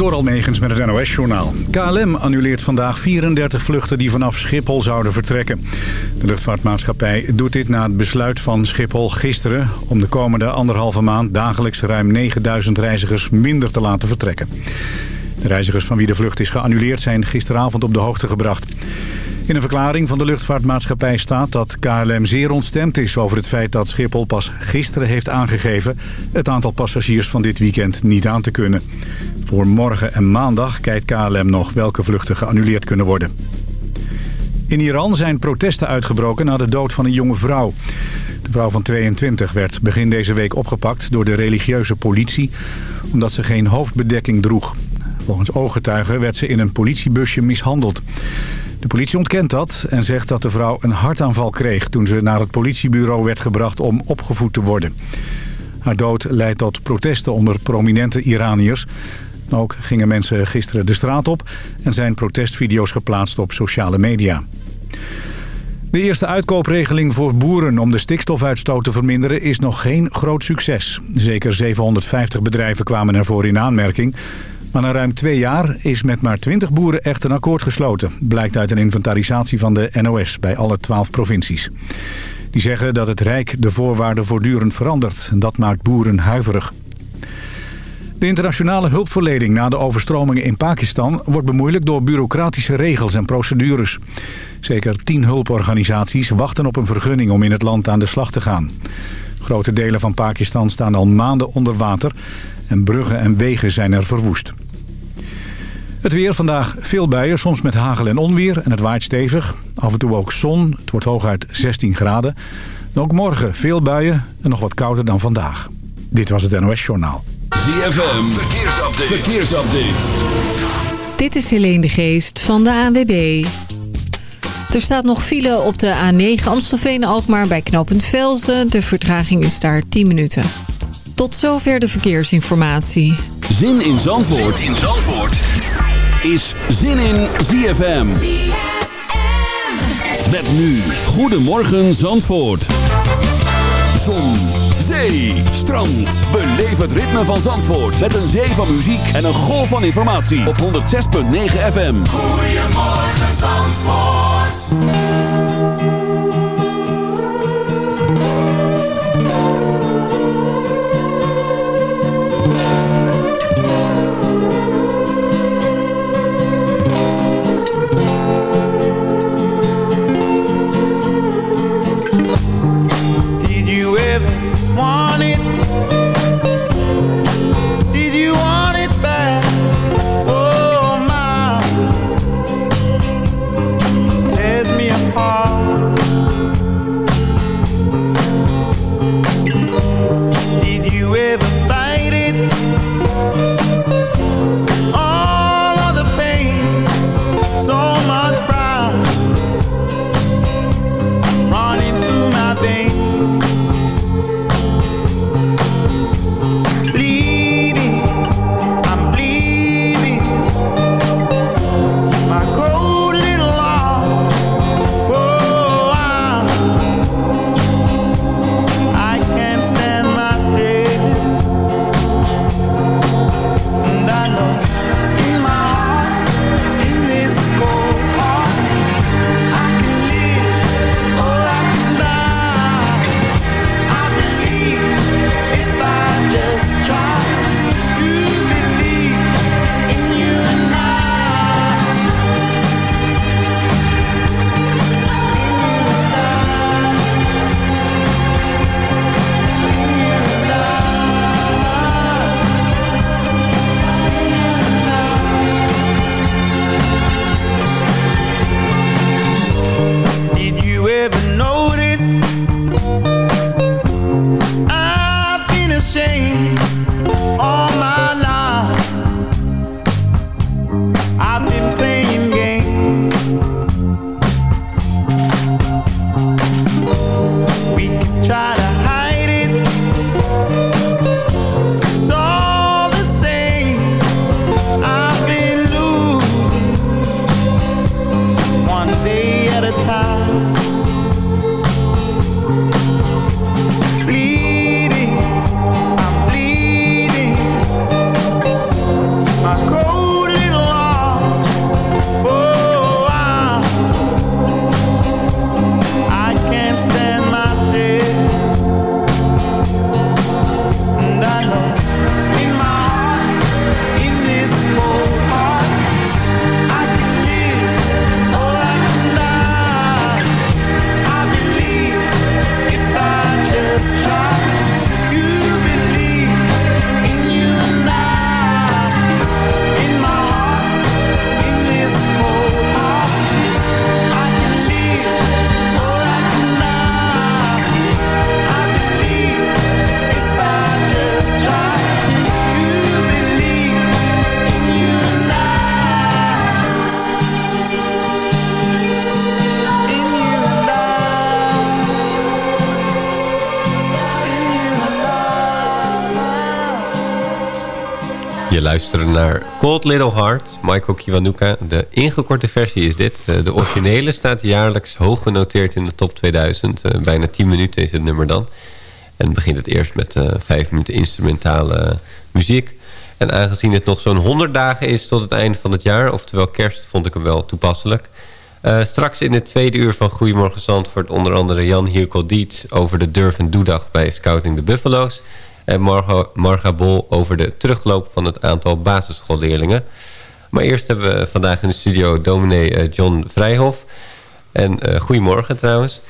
Door Almegens met het NOS-journaal. KLM annuleert vandaag 34 vluchten die vanaf Schiphol zouden vertrekken. De luchtvaartmaatschappij doet dit na het besluit van Schiphol gisteren... om de komende anderhalve maand dagelijks ruim 9000 reizigers minder te laten vertrekken. De reizigers van wie de vlucht is geannuleerd zijn gisteravond op de hoogte gebracht. In een verklaring van de luchtvaartmaatschappij staat dat KLM zeer ontstemd is over het feit dat Schiphol pas gisteren heeft aangegeven het aantal passagiers van dit weekend niet aan te kunnen. Voor morgen en maandag kijkt KLM nog welke vluchten geannuleerd kunnen worden. In Iran zijn protesten uitgebroken na de dood van een jonge vrouw. De vrouw van 22 werd begin deze week opgepakt door de religieuze politie... omdat ze geen hoofdbedekking droeg. Volgens ooggetuigen werd ze in een politiebusje mishandeld. De politie ontkent dat en zegt dat de vrouw een hartaanval kreeg... toen ze naar het politiebureau werd gebracht om opgevoed te worden. Haar dood leidt tot protesten onder prominente Iraniërs. Ook gingen mensen gisteren de straat op... en zijn protestvideo's geplaatst op sociale media. De eerste uitkoopregeling voor boeren om de stikstofuitstoot te verminderen is nog geen groot succes. Zeker 750 bedrijven kwamen ervoor in aanmerking. Maar na ruim twee jaar is met maar 20 boeren echt een akkoord gesloten. Blijkt uit een inventarisatie van de NOS bij alle 12 provincies. Die zeggen dat het Rijk de voorwaarden voortdurend verandert. En dat maakt boeren huiverig. De internationale hulpverlening na de overstromingen in Pakistan... wordt bemoeilijkt door bureaucratische regels en procedures. Zeker tien hulporganisaties wachten op een vergunning om in het land aan de slag te gaan. Grote delen van Pakistan staan al maanden onder water... en bruggen en wegen zijn er verwoest. Het weer vandaag veel buien, soms met hagel en onweer en het waait stevig. Af en toe ook zon, het wordt hooguit 16 graden. En ook morgen veel buien en nog wat kouder dan vandaag. Dit was het NOS Journaal. ZFM, verkeersupdate. verkeersupdate. Dit is Helene de Geest van de ANWB. Er staat nog file op de A9 Amstelveen-Alkmaar bij knooppunt Velzen. De vertraging is daar 10 minuten. Tot zover de verkeersinformatie. Zin in Zandvoort, zin in Zandvoort. is Zin in ZFM. Met nu. Goedemorgen Zandvoort. Zon, zee, strand. Beleef het ritme van Zandvoort. Met een zee van muziek en een golf van informatie. Op 106.9 FM. Goedemorgen Zandvoort. Je luistert naar Cold Little Heart, Michael Kiwanuka. De ingekorte versie is dit. Eh, de originele staat jaarlijks hoog genoteerd in de top 2000. Uh, bijna 10 minuten is het nummer dan. En begint het eerst met uh, 5 minuten instrumentale muziek. En aangezien het nog zo'n 100 dagen is tot het einde van het jaar... oftewel kerst, vond ik hem wel toepasselijk. Straks in het tweede uur van Goedemorgen Zandvoort... onder andere Jan Hirko Dietz over de Durf en Doedag bij Scouting de Buffalo's... en Marga, Marga Bol over de terugloop van het aantal basisschoolleerlingen. Maar eerst hebben we vandaag in de studio dominee uh, John Vrijhof... En uh, goedemorgen trouwens.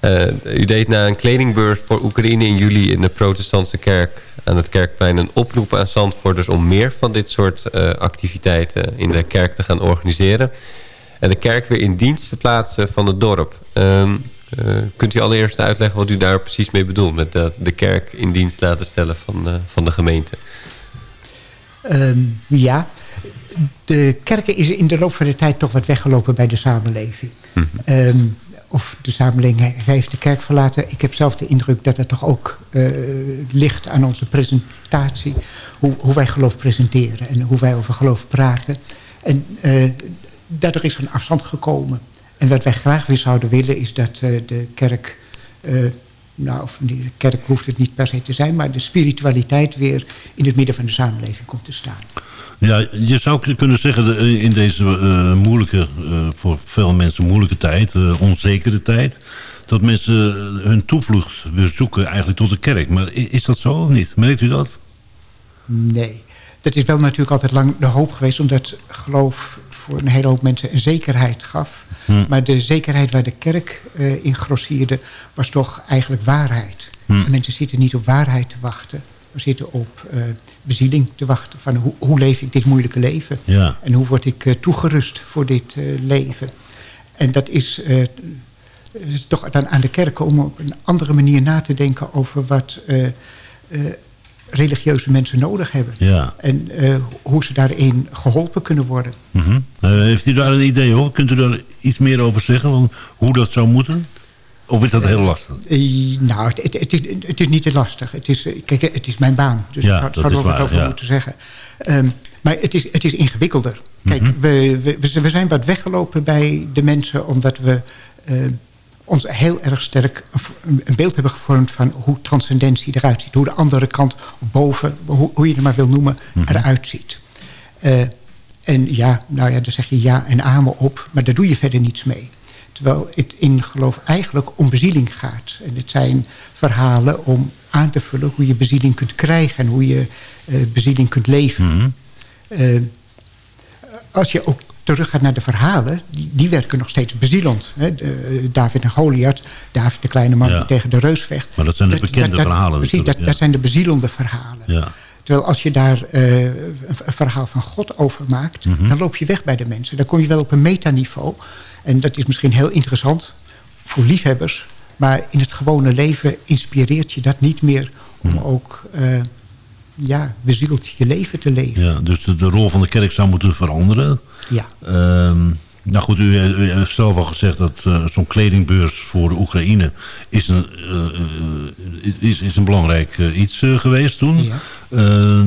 Uh, u deed na een kledingbeurs voor Oekraïne in juli in de protestantse kerk aan het Kerkplein een oproep aan Zandvoorters om meer van dit soort uh, activiteiten in de kerk te gaan organiseren. En de kerk weer in dienst te plaatsen van het dorp. Um, kunt u allereerst uitleggen wat u daar precies mee bedoelt met de, de kerk in dienst laten stellen van, van de gemeente? Um, ja, de kerken is in de loop van de tijd toch wat weggelopen bij de samenleving. Hm. Um, of de samenleving heeft de kerk verlaten. Ik heb zelf de indruk dat het toch ook uh, ligt aan onze presentatie. Hoe, hoe, wij geloof presenteren en hoe wij over geloof praten. En uh, daardoor is er een afstand gekomen. En wat wij graag weer zouden willen is dat uh, de kerk... nou, de kerk hoeft het niet per se te zijn... maar de spiritualiteit weer in het midden van de samenleving komt te staan. Ja, je zou kunnen zeggen in deze uh, moeilijke, uh, voor veel mensen moeilijke tijd, uh, onzekere tijd, dat mensen hun toevlucht weer zoeken eigenlijk tot de kerk. Maar is dat zo of niet? Merkt u dat? Nee. Dat is wel natuurlijk altijd lang de hoop geweest, omdat geloof voor een hele hoop mensen een zekerheid gaf. Hm. Maar de zekerheid waar de kerk in grossierde was toch eigenlijk waarheid. Hm. En mensen zitten niet op waarheid te wachten. We zitten op uh, bezieling te wachten. Van hoe, hoe leef ik dit moeilijke leven? Ja. En hoe word ik uh, toegerust voor dit leven? En dat is, is, toch dan aan de kerken om op een andere manier na te denken... over wat religieuze mensen nodig hebben. Ja. En hoe ze daarin geholpen kunnen worden. Mm -hmm. heeft u daar een idee over? Kunt u daar iets meer over zeggen? Van hoe dat zou moeten? Of is dat heel lastig? Uh, nou, het, het, is, het is niet te lastig. Het is, kijk, het is mijn baan. Dus ja, daar zouden we het over ja. moeten zeggen. Um, maar het is, het is ingewikkelder. Kijk, mm -hmm. we, we, we, zijn wat weggelopen bij de mensen... omdat we ons heel erg sterk een beeld hebben gevormd... van hoe transcendentie eruit ziet. Hoe de andere kant boven, hoe, hoe je het maar wil noemen, mm -hmm. eruit ziet. Uh, en ja, nou ja, daar zeg je ja en amen op. Maar daar doe je verder niets mee. Terwijl het in geloof eigenlijk om bezieling gaat. En het zijn verhalen om aan te vullen hoe je bezieling kunt krijgen... en hoe je uh, bezieling kunt leven. Mm -hmm. uh, als je ook teruggaat naar de verhalen... die, die werken nog steeds bezielend. Hè? De, David en Goliath, David de kleine man ja. die tegen de reus vecht. Maar dat zijn de bekende dat, dat, verhalen Precies, dat, zijn de bezielende verhalen. Ja. Terwijl als je daar uh, een, verhaal van God over maakt... Mhm. Mm -hmm. dan loop je weg bij de mensen. Dan kom je wel op een metaniveau... En dat is misschien heel interessant voor liefhebbers. Maar in het gewone leven inspireert je dat niet meer... om Hmm. ook uh, ja, bezield je leven te leven. Ja, dus de, de, rol van de kerk zou moeten veranderen. Ja. Um, nou goed, u, u, heeft zelf al gezegd dat uh, zo'n kledingbeurs voor de Oekraïne... is een, uh, is, is een belangrijk iets geweest toen. Ja.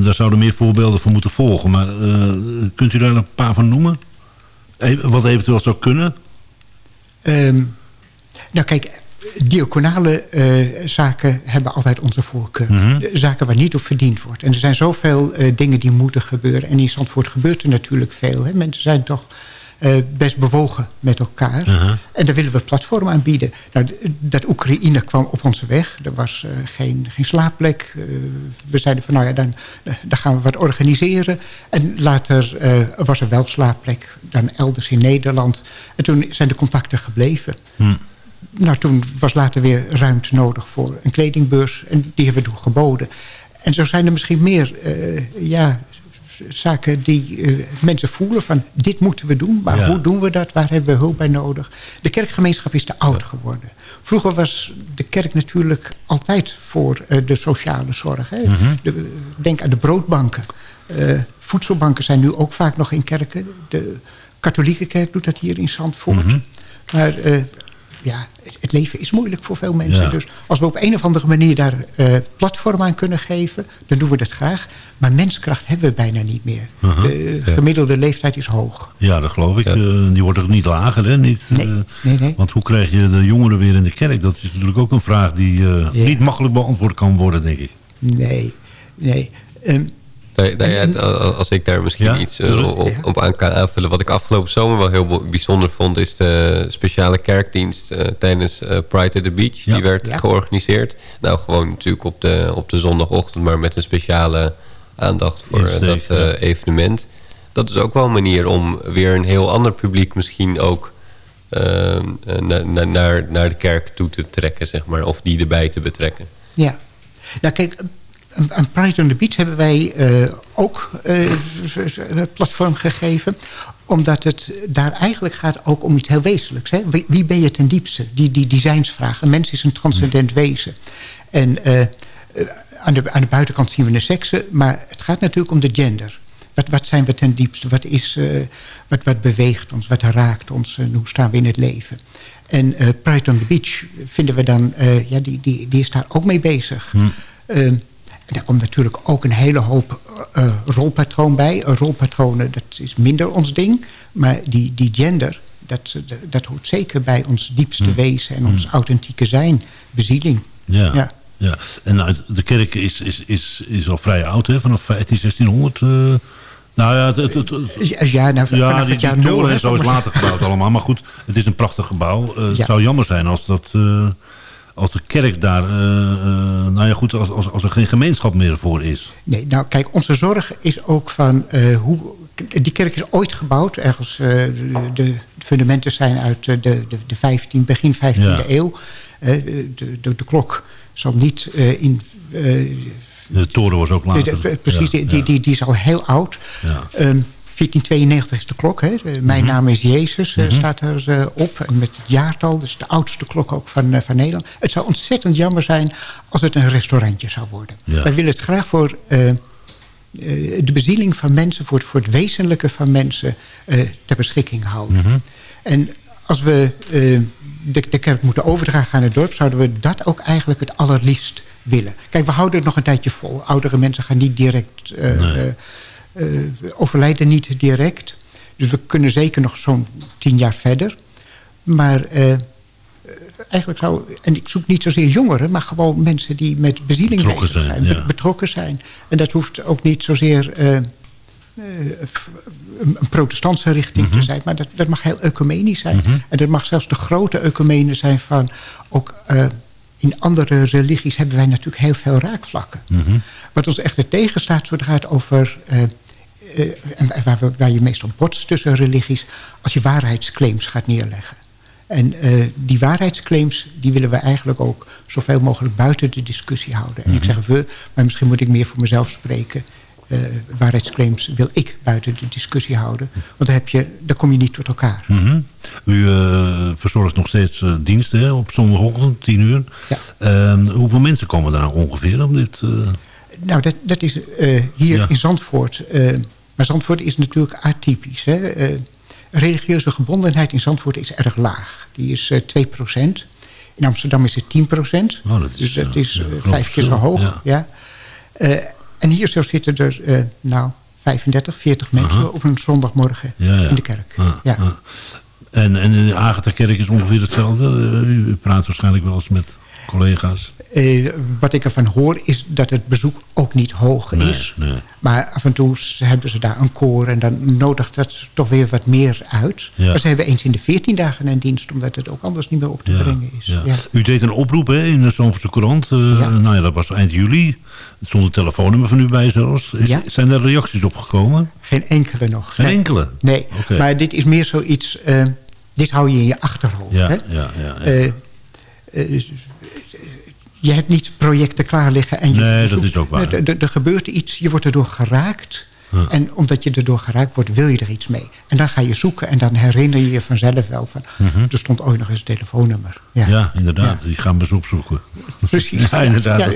daar zouden meer voorbeelden voor moeten volgen. Maar kunt u daar een paar van noemen? Wat eventueel zou kunnen? Um, nou kijk, diaconale uh, zaken hebben altijd onze voorkeur. Mhm. Mm -hmm. Zaken waar niet op verdiend wordt. En er zijn zoveel uh, dingen die moeten gebeuren. En in Zandvoort gebeurt er natuurlijk veel. Hè? Mensen zijn toch uh, best bewogen met elkaar. -huh. En daar willen we platform aanbieden. Nou, dat Oekraïne kwam op onze weg. Er was geen, geen slaapplek. we zeiden van nou ja, dan, dan gaan we wat organiseren. En later was er wel slaapplek. Dan elders in Nederland. En toen zijn de contacten gebleven. Hm. Nou, toen was later weer ruimte nodig voor een kledingbeurs. En die hebben we toen geboden. En zo zijn er misschien meer uh, ja, zaken die uh, mensen voelen van... dit moeten we doen, maar ja. hoe doen we dat? Waar hebben we hulp bij nodig? De kerkgemeenschap is te oud geworden. Vroeger was de kerk natuurlijk altijd voor uh, de sociale zorg. Hè? Mhm. Mm -hmm. de, denk aan de broodbanken. voedselbanken zijn nu ook vaak nog in kerken. De katholieke kerk doet dat hier in Zandvoort. Mm -hmm. Maar ja, het, leven is moeilijk voor veel mensen. Ja. Dus als we op een of andere manier daar eh, platform aan kunnen geven... dan doen we dat graag. Maar menskracht hebben we bijna niet meer. De gemiddelde leeftijd is hoog. Ja, dat geloof ik. Eh, die wordt ook niet lager, hè? Niet, Nee, eh, nee, nee. Want hoe krijg je de jongeren weer in de kerk? Dat is natuurlijk ook een vraag die eh, Ja. niet makkelijk beantwoord kan worden, denk ik. Nee, nee. Ehm, Nou ja, En- als ik daar misschien Ja? iets eh, op, op aan kan aanvullen. Wat ik afgelopen zomer wel heel bijzonder vond... is de speciale kerkdienst eh, tijdens eh, Pride at the Beach. Ja. Die werd Ja. georganiseerd. Nou, gewoon natuurlijk op de, op de zondagochtend... maar met een speciale aandacht voor eh, Insteek, dat eh, evenement. Dat is ook wel een manier om weer een heel ander publiek... misschien ook eh, eh, naar, naar, naar, naar de kerk toe te trekken, zeg maar. Of die erbij te betrekken. Ja. Nou kijk, aan- Pride on the Beach hebben wij eh, ook eh, een platform gegeven. Omdat het daar eigenlijk gaat ook om iets heel wezenlijks. Hè? Wie, wie ben je ten diepste? Die, die designsvraag. Een mens is een transcendent wezen. En eh, aan, de, aan de buitenkant zien we de seksen. Maar het gaat natuurlijk om de gender. Wat, wat zijn we ten diepste? Wat, is, wat, wat beweegt ons? Wat raakt ons? En hoe staan we in het leven? En Pride on the Beach vinden we dan... ja, die, die, die is daar ook mee bezig. Ehm, en daar komt natuurlijk ook een hele hoop eh, rolpatroon bij. Eh, rolpatronen, dat is minder ons ding. Maar die, die gender, dat, dat, dat hoort zeker bij ons diepste wezen... en ons authentieke zijn, bezieling. Ja. Ja. ja. En nou, de kerk is, is, is, is al vrij oud, hè? Vanaf 15, 1600. eh. nou ja, het, het, het- Ja, Ja, nou, ja die, het jaar die nul. en zo is later gebouwd allemaal. Maar goed, het is een prachtig gebouw. Het zou jammer zijn als dat... als de kerk daar... eh, eh, nou ja, goed, als, als, als er geen gemeenschap meer voor is. Nee, nou kijk, onze zorg is ook van eh, hoe... Die kerk is ooit gebouwd. Ergens, de, de fundamenten zijn uit de, de, de 15, begin 15e Ja. eeuw. De, de, de klok zal niet in... De toren was ook later. precies, Ja, die, ja. die, die is al heel oud. Ja. Ehm, 1492 is de klok. Hè. Mijn Mhm. naam is Jezus, eh, staat er eh, op. En met het jaartal, dus de oudste klok ook van, eh, van Nederland. Het zou ontzettend jammer zijn als het een restaurantje zou worden. Ja. Wij willen het graag voor de bezieling van mensen... voor het, voor het wezenlijke van mensen ter beschikking houden. Mhm. En als we de, de kerk moeten overdragen aan het dorp... zouden we dat ook eigenlijk het allerliefst willen. Kijk, we houden het nog een tijdje vol. Oudere mensen gaan niet direct... Nee. Eh, overlijden niet direct. Dus we kunnen zeker nog zo'n tien jaar verder. Maar eh, eh, eigenlijk zou... En ik zoek niet zozeer jongeren... maar gewoon mensen die met bezieling Betrokken zijn, ja. betrokken zijn. En dat hoeft ook niet zozeer... een protestantse richting Mhm. te zijn. Maar dat, dat mag heel ecumenisch zijn. En dat mag zelfs de grote ecumene zijn van... ook in andere religies hebben wij natuurlijk heel veel raakvlakken. Mhm. Wat ons echt tegenstaat zodra het over... en waar, we- waar je meestal botst tussen religies... als je waarheidsclaims gaat neerleggen. En eh, die waarheidsclaims die willen we eigenlijk ook zoveel mogelijk buiten de discussie houden. En ik zeg we, maar misschien moet ik meer voor mezelf spreken. Eh, waarheidsclaims wil ik buiten de discussie houden. Want dan, heb je, dan kom je niet tot elkaar. Mhm. U verzorgt nog steeds diensten hè, op zondagochtend, 10 uur. Ja. Ehm, hoeveel mensen komen er nou ongeveer op dit? Nou, dat, dat is hier Ja. in Zandvoort. Maar Zandvoort is natuurlijk atypisch. Hè? Eh, religieuze gebondenheid in Zandvoort is erg laag. Die is eh 2% In Amsterdam is het 10 Oh, dat is, Dus dat eh, is vijf keer zo hoog. ja. Ja. En hier zo zitten er nou 35, 40 mensen Aha. op een zondagmorgen Ja, ja. in de kerk. Ah, ja. ah. En, en de Agatha-kerk is ongeveer hetzelfde. U praat waarschijnlijk wel eens met collega's. Eh, wat ik ervan hoor is dat het bezoek ook niet hoog Nee, is. nee. Maar af en toe hebben ze daar een koor en dan nodigt dat toch weer wat meer uit. Ja. Maar ze hebben eens in de 14 dagen een dienst, omdat het ook anders niet meer op te Ja, brengen is. ja. U deed een oproep hè, in de Zandvoortse krant. eh, Ja. Nou ja, dat was eind juli. Er stond een telefoonnummer van u bij zelfs. Is-. Zijn er reacties op gekomen? Geen enkele nog. Geen nee. enkele? Nee, maar dit is meer zoiets... eh, dit hou je in je achterhoofd. Hè? ja, ja, ja je hebt niet projecten klaar liggen. En je nee, dat is ook waar. Er gebeurt iets, je wordt erdoor geraakt. En omdat je erdoor geraakt wordt, wil je er iets mee. En dan ga je zoeken en dan herinner je je vanzelf wel van... Mhm. Er stond ooit nog eens een telefoonnummer. Ja, inderdaad. Die gaan we zo opzoeken. Precies. ja, inderdaad.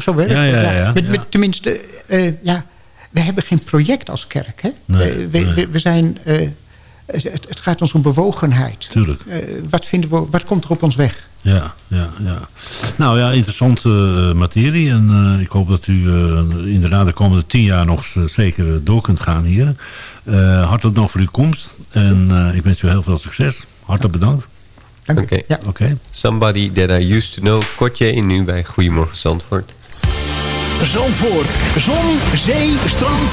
Zo, werkt het. Met, met, tenminste, eh, ja, we hebben geen project als kerk. Hè? Eh, we, we, zijn... Eh, het, gaat ons om bewogenheid. Tuurlijk. wat, vinden we, wat komt er op ons weg? Ja, ja, ja. Nou ja, interessante eh, materie. En eh, ik hoop dat u eh, inderdaad de komende tien jaar nog zeker door kunt gaan hier. Hartelijk dank voor uw komst. En ik wens u heel veel succes. Hartelijk bedankt. Dank u. Ja. Somebody that I used to know. Kortje in nu bij Goedemorgen Zandvoort. Zandvoort. Zon, zee, strand.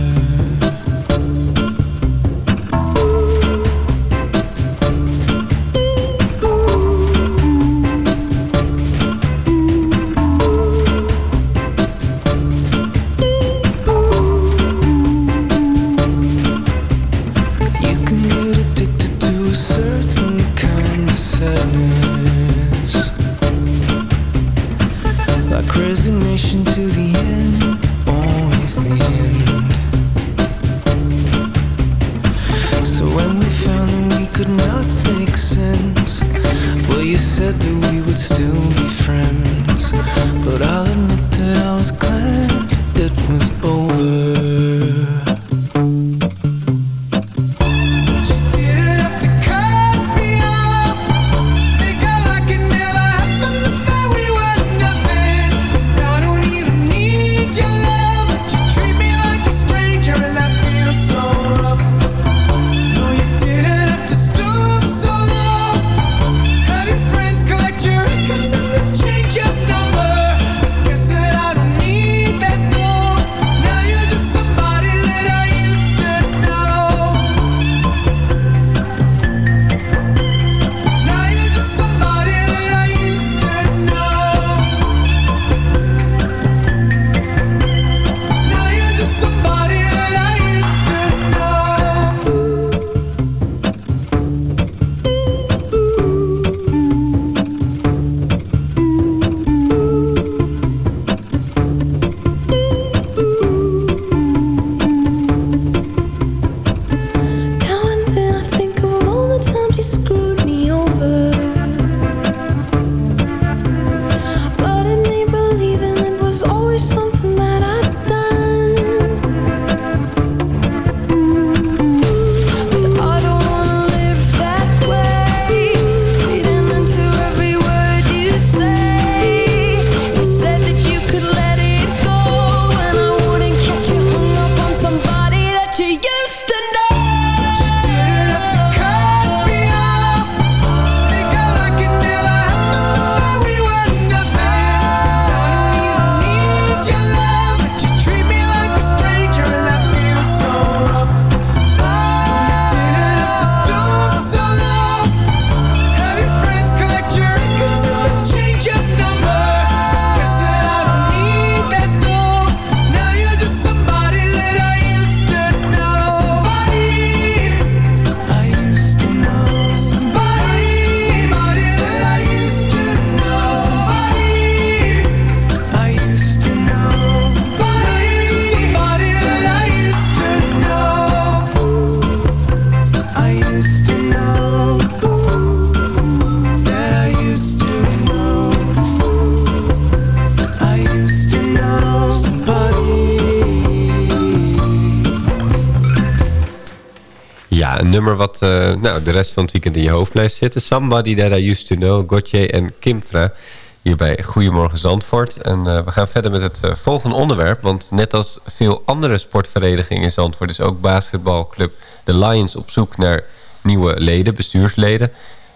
de rest van het weekend in je hoofd blijft zitten. Somebody That I Used To Know, Gotje en Kimfra. Hier bij Goedemorgen Zandvoort. En eh, we gaan verder met het eh, volgende onderwerp. Want net als veel andere sportverenigingen in Zandvoort... is ook basketbalclub The Lions op zoek naar nieuwe leden, bestuursleden.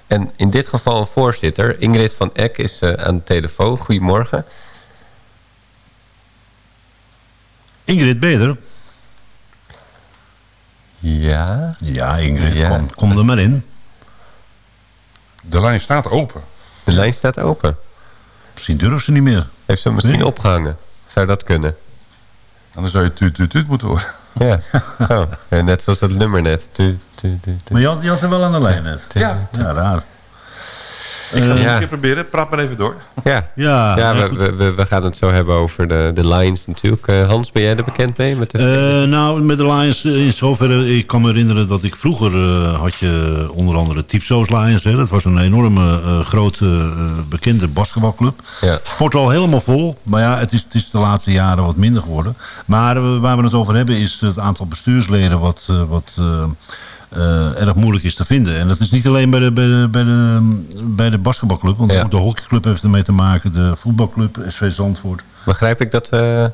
En in dit geval een voorzitter. Ingrid van Eck is eh, aan de telefoon. Goedemorgen. Ingrid, Beder. Ja. Ja, Ingrid, Ja. Kom, kom er maar in. De lijn staat open. De lijn staat open. Misschien durft ze niet meer. Heeft ze misschien Nee. opgehangen? Zou dat kunnen? Anders zou je tuut tuut tuut moeten horen. Ja. Oh, ja, net zoals dat nummer net. Tu, tu, tu, tu. Maar je had, je had er wel aan de lijn net. Ja, Ja, raar. Ik ga het nog ja. een keer proberen. Praat maar even door. Ja, Ja, ja we, we, we, we gaan het zo hebben over de, de Lions natuurlijk. Eh, Hans, ben jij er bekend mee? Met de... Eh, nou, met de Lions eh, in zoverre... Ik kan me herinneren dat ik vroeger eh, had je onder andere Tipso's Lions. Hè. Dat was een enorme eh, grote eh, bekende basketbalclub. Ja. Sport al helemaal vol. Maar ja, het is, het is de laatste jaren wat minder geworden. Maar eh, waar we het over hebben is het aantal bestuursleden... wat, eh, wat eh, eh, erg moeilijk is te vinden. En dat is niet alleen bij de, bij de, bij de, bij de basketbalclub. Want Ja. ook de hockeyclub heeft ermee te maken. De voetbalclub, SV Zandvoort. Begrijp ik dat we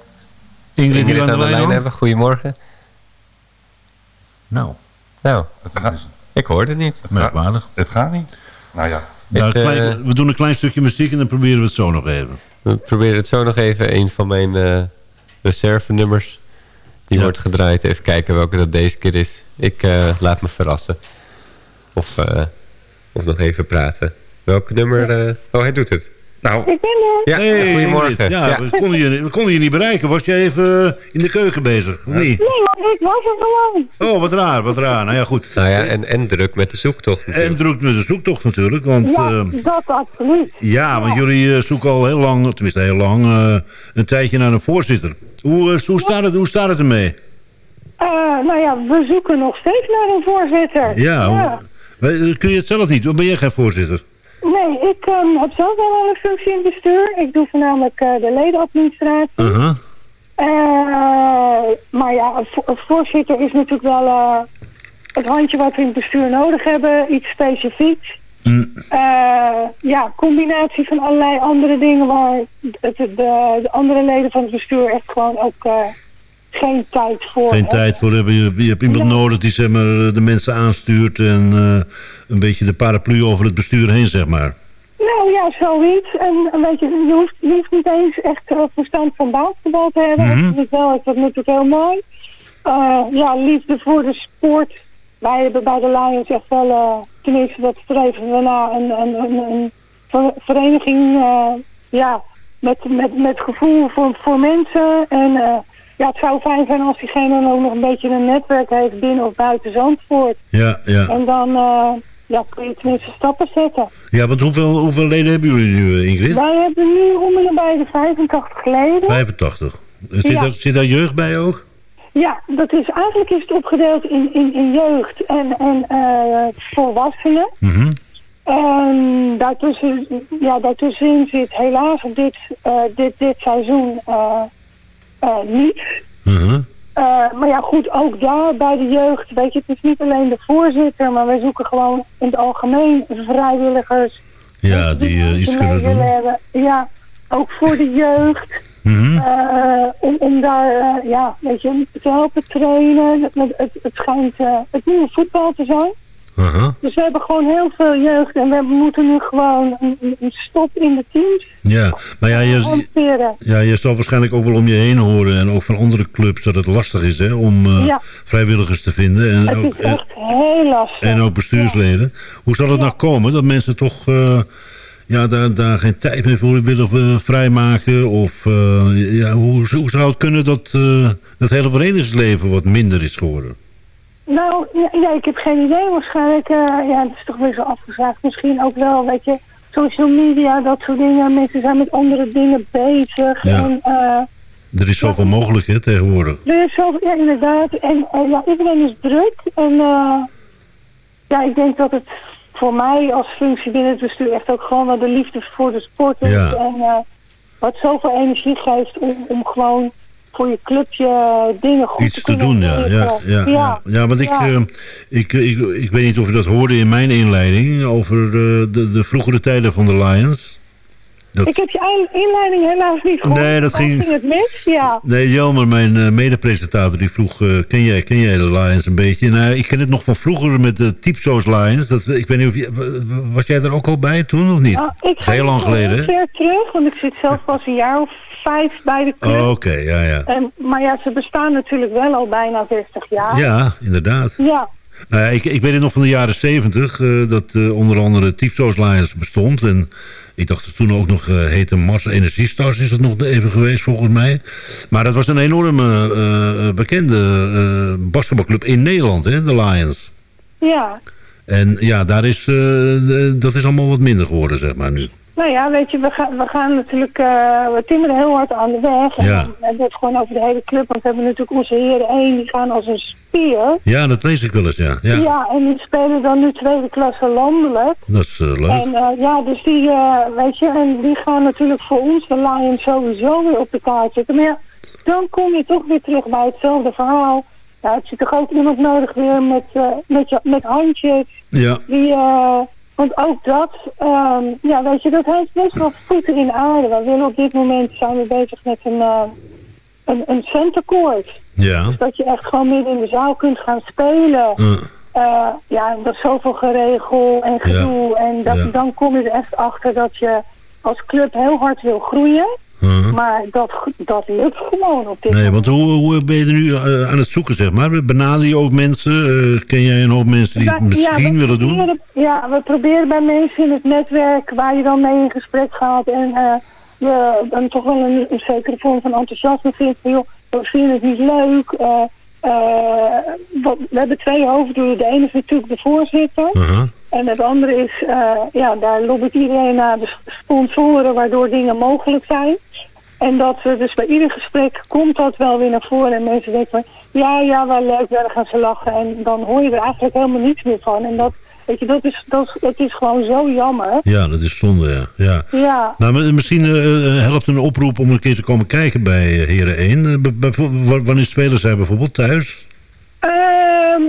Ingrid, Ingrid nu aan de lijn hand? hebben? Goedemorgen. Nou, Nou, Het gaat, ik hoorde het niet. het gaat, merkwaardig. het gaat niet. Nou ja, Nou, Is, een klein- eh, we doen een klein stukje muziek en dan proberen we het zo nog even. We proberen het zo nog even. Een van mijn eh reserve-nummers. Die Ja. wordt gedraaid. Even kijken welke dat deze keer is. Ik eh, laat me verrassen. Of, eh, of nog even praten. Welk nummer? eh, Oh, hij doet het. nou, Ik ben er. Ja, Hey, goedemorgen. Ja, Ja. We, konden je, we konden je niet bereiken. Was je even in de keuken bezig? Niet? Nee, maar ik was er gewoon. Oh, wat raar, wat raar. Nou ja, goed. Nou ja, en, en druk met de zoektocht En natuurlijk. druk met de zoektocht natuurlijk. Want Ja, eh, dat absoluut. ja, want jullie zoeken al heel lang, tenminste heel lang, eh, een tijdje naar een voorzitter. Hoe, hoe, staat, het, hoe staat het ermee? Nou ja, we zoeken nog steeds naar een voorzitter. Ja, hoe- eh, kun je het zelf niet? Dan ben jij geen voorzitter. Nee, ik ehm, heb zelf wel een functie in het bestuur. Ik doe voornamelijk eh, de ledenadministratie. Uh-huh. Eh, maar ja, een vo- een voorzitter is natuurlijk wel het handje wat we in het bestuur nodig hebben. Iets specifieks. Mm. Ja, combinatie van allerlei andere dingen waar de, de andere leden van het bestuur echt gewoon ook geen tijd voor Geen tijd voor hebben. Je, je hebt iemand Ja. nodig die zeg maar, de mensen aanstuurt en eh, een beetje de paraplu over het bestuur heen, zeg maar. Nou ja, zoiets. En een beetje, je hoeft, je hoeft niet eens echt eh, verstand van basketbal te hebben. Mhm. Je het wel dat is natuurlijk heel mooi. Eh, ja, liefde voor de sport. Wij hebben bij de Lions echt wel, eh, tenminste dat streven we na, een, een, een, een ver- vereniging eh, ja, met, met, met gevoel voor, voor mensen. En eh, ja, het zou fijn zijn als diegene ook nog een beetje een netwerk heeft binnen of buiten Zandvoort. Ja, ja. En dan eh, ja, kun je tenminste stappen zetten. Ja, want hoeveel, hoeveel leden hebben jullie nu, eh, Ingrid? Wij hebben nu om en nabij de 85 leden. 85. Zit, Ja. daar, zit daar jeugd bij ook? Ja, dat is, eigenlijk is het opgedeeld in, in, in jeugd en, en eh, volwassenen. Mhm. En daartussen, ja, daartussenin zit helaas op dit, dit, dit seizoen niet. Mhm. Eh, maar ja, goed, ook daar bij de jeugd, weet je, het is niet alleen de voorzitter, maar wij zoeken gewoon in het algemeen vrijwilligers. Ja, die eh, iets kunnen doen. hebben. Ja, ook voor de jeugd. Mhm. Eh, om, om daar, eh, ja, weet je, te helpen trainen. Het, het, het, schijnt eh, het nieuwe voetbal te zijn. Aha. Dus we hebben gewoon heel veel jeugd en we moeten nu gewoon een, stop in de teams Ja, maar ja je, ja, je zal waarschijnlijk ook wel om je heen horen... en ook van andere clubs dat het lastig is hè, om eh, Ja. vrijwilligers te vinden. En Het ook, is en, echt heel lastig. en ook bestuursleden. Hoe zal het nou komen dat mensen toch... eh, ja, daar, daar geen tijd meer voor willen eh, vrijmaken? Of ja, hoe, hoe zou het kunnen dat het hele verenigingsleven wat minder is geworden? Nou, ja, ik heb geen idee. Waarschijnlijk, uh, ja, het is toch weer zo afgevraagd. Misschien ook wel, weet je, social media, dat soort dingen. Mensen zijn met andere dingen bezig. Ja. En, uh, er is zoveel ja, mogelijk, hè, tegenwoordig. Er is zoveel, ja, inderdaad. En uh, ja, iedereen is druk. En ja, ik denk dat het voor mij als functie binnen het bestuur echt ook gewoon wel de liefde voor de sport is. Ja. En wat zoveel energie geeft om, om gewoon voor je clubje dingen goed Iets te, te doen, ja. Ja, ja, ja. ja, want ik, ja. Uh, ik, ik, ik weet niet of je dat hoorde in mijn inleiding over uh, de, de vroegere tijden van de Lions. Dat... Ik heb je inleiding helaas niet gehoord. Nee, dat ging... ging het mis, ja. Nee, Jelmer, mijn uh, medepresentator, die vroeg... Uh, ken, jij, ken jij de Lions een beetje? Nou, ik ken het nog van vroeger met de Typso's Lions. Dat, ik weet niet of je, was jij er ook al bij toen of niet? Nou, ik heel lang geleden, ver terug, want ik zit zelf pas een jaar of vijf bij de club. Oh, Oké, ja, ja. En, maar ja, ze bestaan natuurlijk wel al bijna 60 jaar. Ja, inderdaad. Ja, Nou, ja, ik, ik weet het nog van de jaren zeventig dat eh, onder andere Typso's Lions bestond. En ik dacht dat toen ook nog eh, heette Mars Energiestars is het nog even geweest volgens mij. Maar dat was een enorme eh, bekende eh, basketbalclub in Nederland, hè, de Lions. ja. En ja, daar is, eh, dat is allemaal wat minder geworden, zeg maar nu. Nou ja, weet je, we gaan, we gaan natuurlijk, eh, we timmeren heel hard aan de weg. En Ja. hebben we het gewoon over de hele club. Want we hebben natuurlijk onze heren één, die gaan als een speer. Ja, dat lees ik wel eens, ja. Ja, Ja, en die spelen dan nu tweede klasse landelijk. dat is eh, leuk. En eh, ja, dus die, weet je, en die gaan natuurlijk voor ons, de Lions, sowieso weer op de kaart zitten. Maar ja, dan kom je toch weer terug bij hetzelfde verhaal. Ja, het je toch ook iemand nodig weer met, met, je, met handjes. Ja, Die, want ook dat, ehm, ja, weet je, dat heeft best wel voeten in de aarde. We willen op dit moment, zijn we bezig met een, eh een, een centercourt. ja. Dus dat je echt gewoon midden in de zaal kunt gaan spelen. Eh, Eh, ja, dat is zoveel geregel en gedoe. En dat, Ja. dan kom je er echt achter dat je als club heel hard wil groeien. Maar dat, dat lukt gewoon op dit Nee, moment. want hoe, hoe ben je er nu eh, aan het zoeken, zeg maar? Benader je ook mensen? Eh, ken jij een hoop mensen die het Ja, misschien we willen doen? Ja, we proberen bij mensen in het netwerk waar je dan mee in gesprek gaat en eh, je dan toch wel een, een zekere vorm van enthousiasme vindt. Van, joh, we vinden het niet leuk. wat- we hebben twee hoofddoelen. De ene is natuurlijk de voorzitter. En het andere is, eh, ja, daar lobbyt iedereen naar de sponsoren waardoor dingen mogelijk zijn. En dat we dus bij ieder gesprek komt dat wel weer naar voren. En mensen denken van, ja, ja, wel leuk, dan gaan ze lachen. En dan hoor je er eigenlijk helemaal niets meer van. En dat, weet je, dat is, dat, het is gewoon zo jammer. Ja, dat is zonde, ja. ja. Ja, Nou, maar misschien eh, eh, helpt een oproep om een keer te komen kijken bij Heren 1. Eh, b- bijvoorbeeld, wa- wanneer spelen zij bijvoorbeeld thuis? Ehm,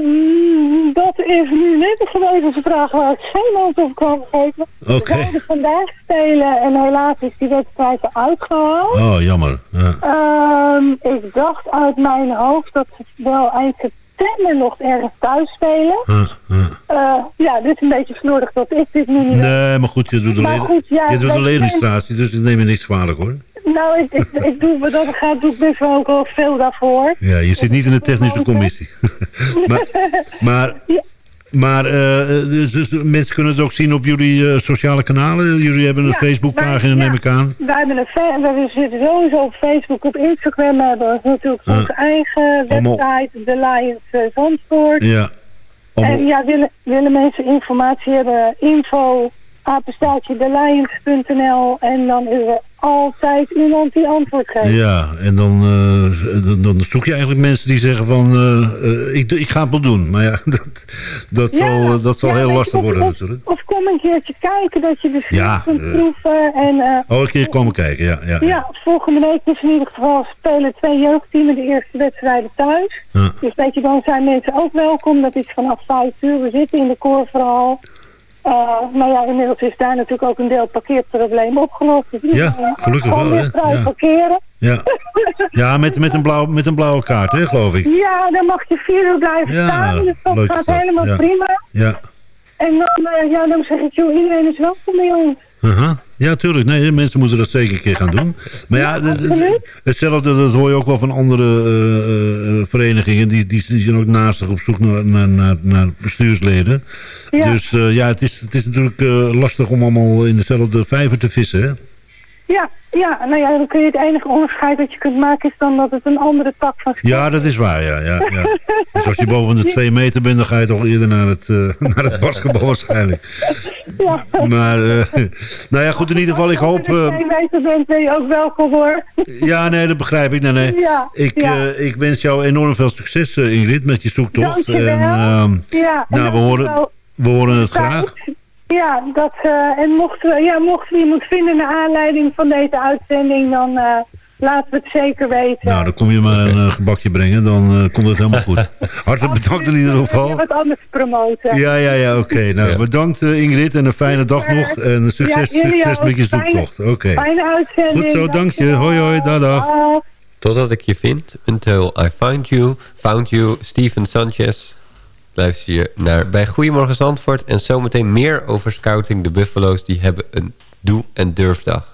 dat is nu net een gewetensvraag vraag waar ik geen antwoord op kan geven. Oké. We zouden vandaag spelen en helaas is die wedstrijd uitgehaald. Oh, jammer. Ja. Ehm, ik dacht uit mijn hoofd dat ze wel eind september nog ergens thuis spelen. Uh, uh. Eh, ja, dit is een beetje slordig dat ik dit nu niet. Nee, maar goed, je doet de, leden- goed, ja, je doet de ledenstratie, dus ik neem je niks kwalijk hoor. Nou, ik, ik, ik doe, wat dat gaat, doe ik best wel ook wel veel daarvoor. Ja, je zit niet in de technische commissie. maar maar, maar eh, dus, dus mensen kunnen het ook zien op jullie eh, sociale kanalen. Jullie hebben een Ja, Facebookpagina, neem ik aan. Wij hebben een we zitten sowieso op Facebook, op Instagram hebben we natuurlijk Ah. onze eigen Allemaal- website, de Lions eh, Zandvoort. Ja. En ja, willen, willen mensen informatie hebben, info, apenstaartje delions.nl en dan is er altijd iemand die antwoord geeft. ja, en dan, eh, dan, dan zoek je eigenlijk mensen die zeggen van... eh, eh, ik, ik ga het wel doen. Maar ja, dat, dat Ja, zal, dat zal ja, heel lastig of- worden of, natuurlijk. Of kom een keertje kijken dat je de Ja, kunt proeven. En, Oh, een keer komen kijken, ja. ja, ja, volgende week dus in ieder geval spelen twee jeugdteamen de eerste wedstrijden thuis. Dus weet je, dan zijn mensen ook welkom. Dat is vanaf vijf uur. We zitten in de koorverhaal. Uh, maar ja, inmiddels is daar natuurlijk ook een deel parkeerprobleem opgelost. Dus Ja, gelukkig kan wel, weer hè? vrij Ja. parkeren. Ja, ja met, met, een blauw, met een blauwe kaart, hè, geloof ik. Ja, dan mag je vier uur blijven Ja, staan. Dus dat gaat dat, helemaal ja. prima. Ja. En dan, eh, ja, dan zeg ik, joh, iedereen is welkom bij ons. Aha. Ja, tuurlijk. Nee, mensen moeten dat zeker een keer gaan doen. Maar ja, hetzelfde dat hoor je ook wel van andere eh, eh, verenigingen. Die, die, die zijn ook naastig op zoek naar, naar, naar, naar bestuursleden. Ja. Dus eh, ja, het is, het is natuurlijk eh, lastig om allemaal in dezelfde vijver te vissen. Hè? Ja, ja, nou ja, dan kun je het enige onderscheid dat je kunt maken is dan dat het een andere tak van sport Ja, dat is waar, ja. ja, ja. Dus als je boven de twee meter bent, dan ga je toch eerder naar het, eh, naar het basketbal waarschijnlijk. Ja. Maar, eh, nou ja, goed, in ieder geval, ik hoop... Als je eh, meter bent, ben je ook welkom hoor. Ja, nee, dat begrijp ik. Nee, nee. Ja, ik, ja. ik wens jou enorm veel succes, Ingrid, met je zoektocht. Dankjewel. En, ehm, Ja, en nou, we horen, wel- we horen het graag. Ja, dat, eh, en mochten we, ja, mochten we iemand vinden naar aanleiding van deze uitzending, dan eh, laten we het zeker weten. Nou, dan kom je maar een eh, gebakje brengen, dan eh, komt het helemaal goed. Hartelijk bedankt in ieder geval. Wat anders promoten. Ja, ja, ja, oké. Nou, Ja. bedankt Ingrid en een fijne dag nog. En succes, Ja, succes met je zoektocht. Oké. Fijne uitzending. Goed zo, dank je. Hoi, hoi, dag, dag. Dag. Totdat ik je vind. Until I find you. Found you. Steven Sanchez luister je naar bij Goedemorgen Zandvoort... en zometeen meer over Scouting de Buffalo's. Die hebben een doe- en durfdag.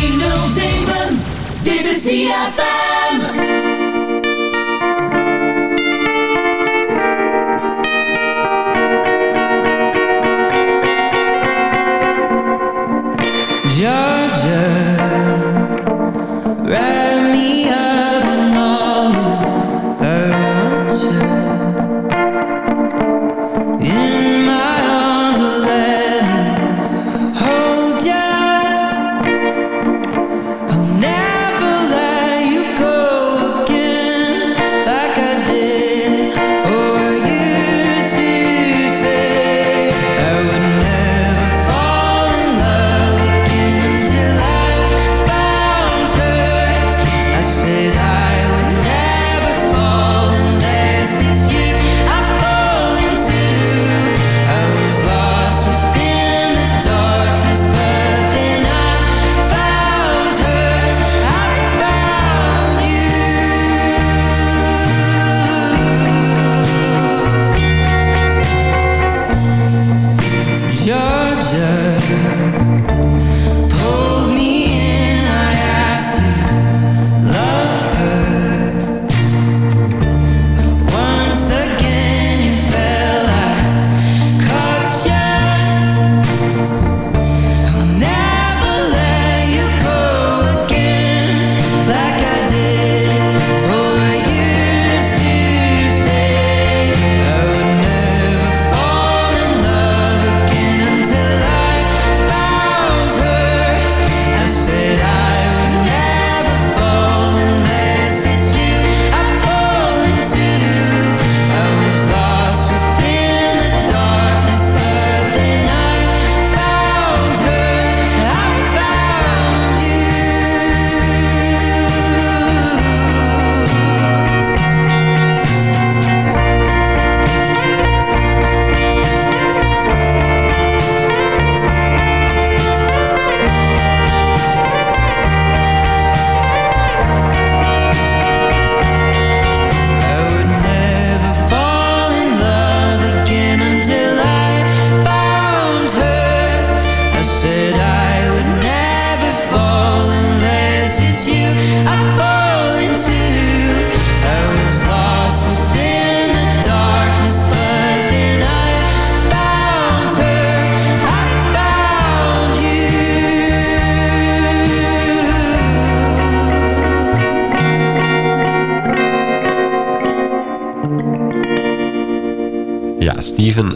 107, dit is CFM.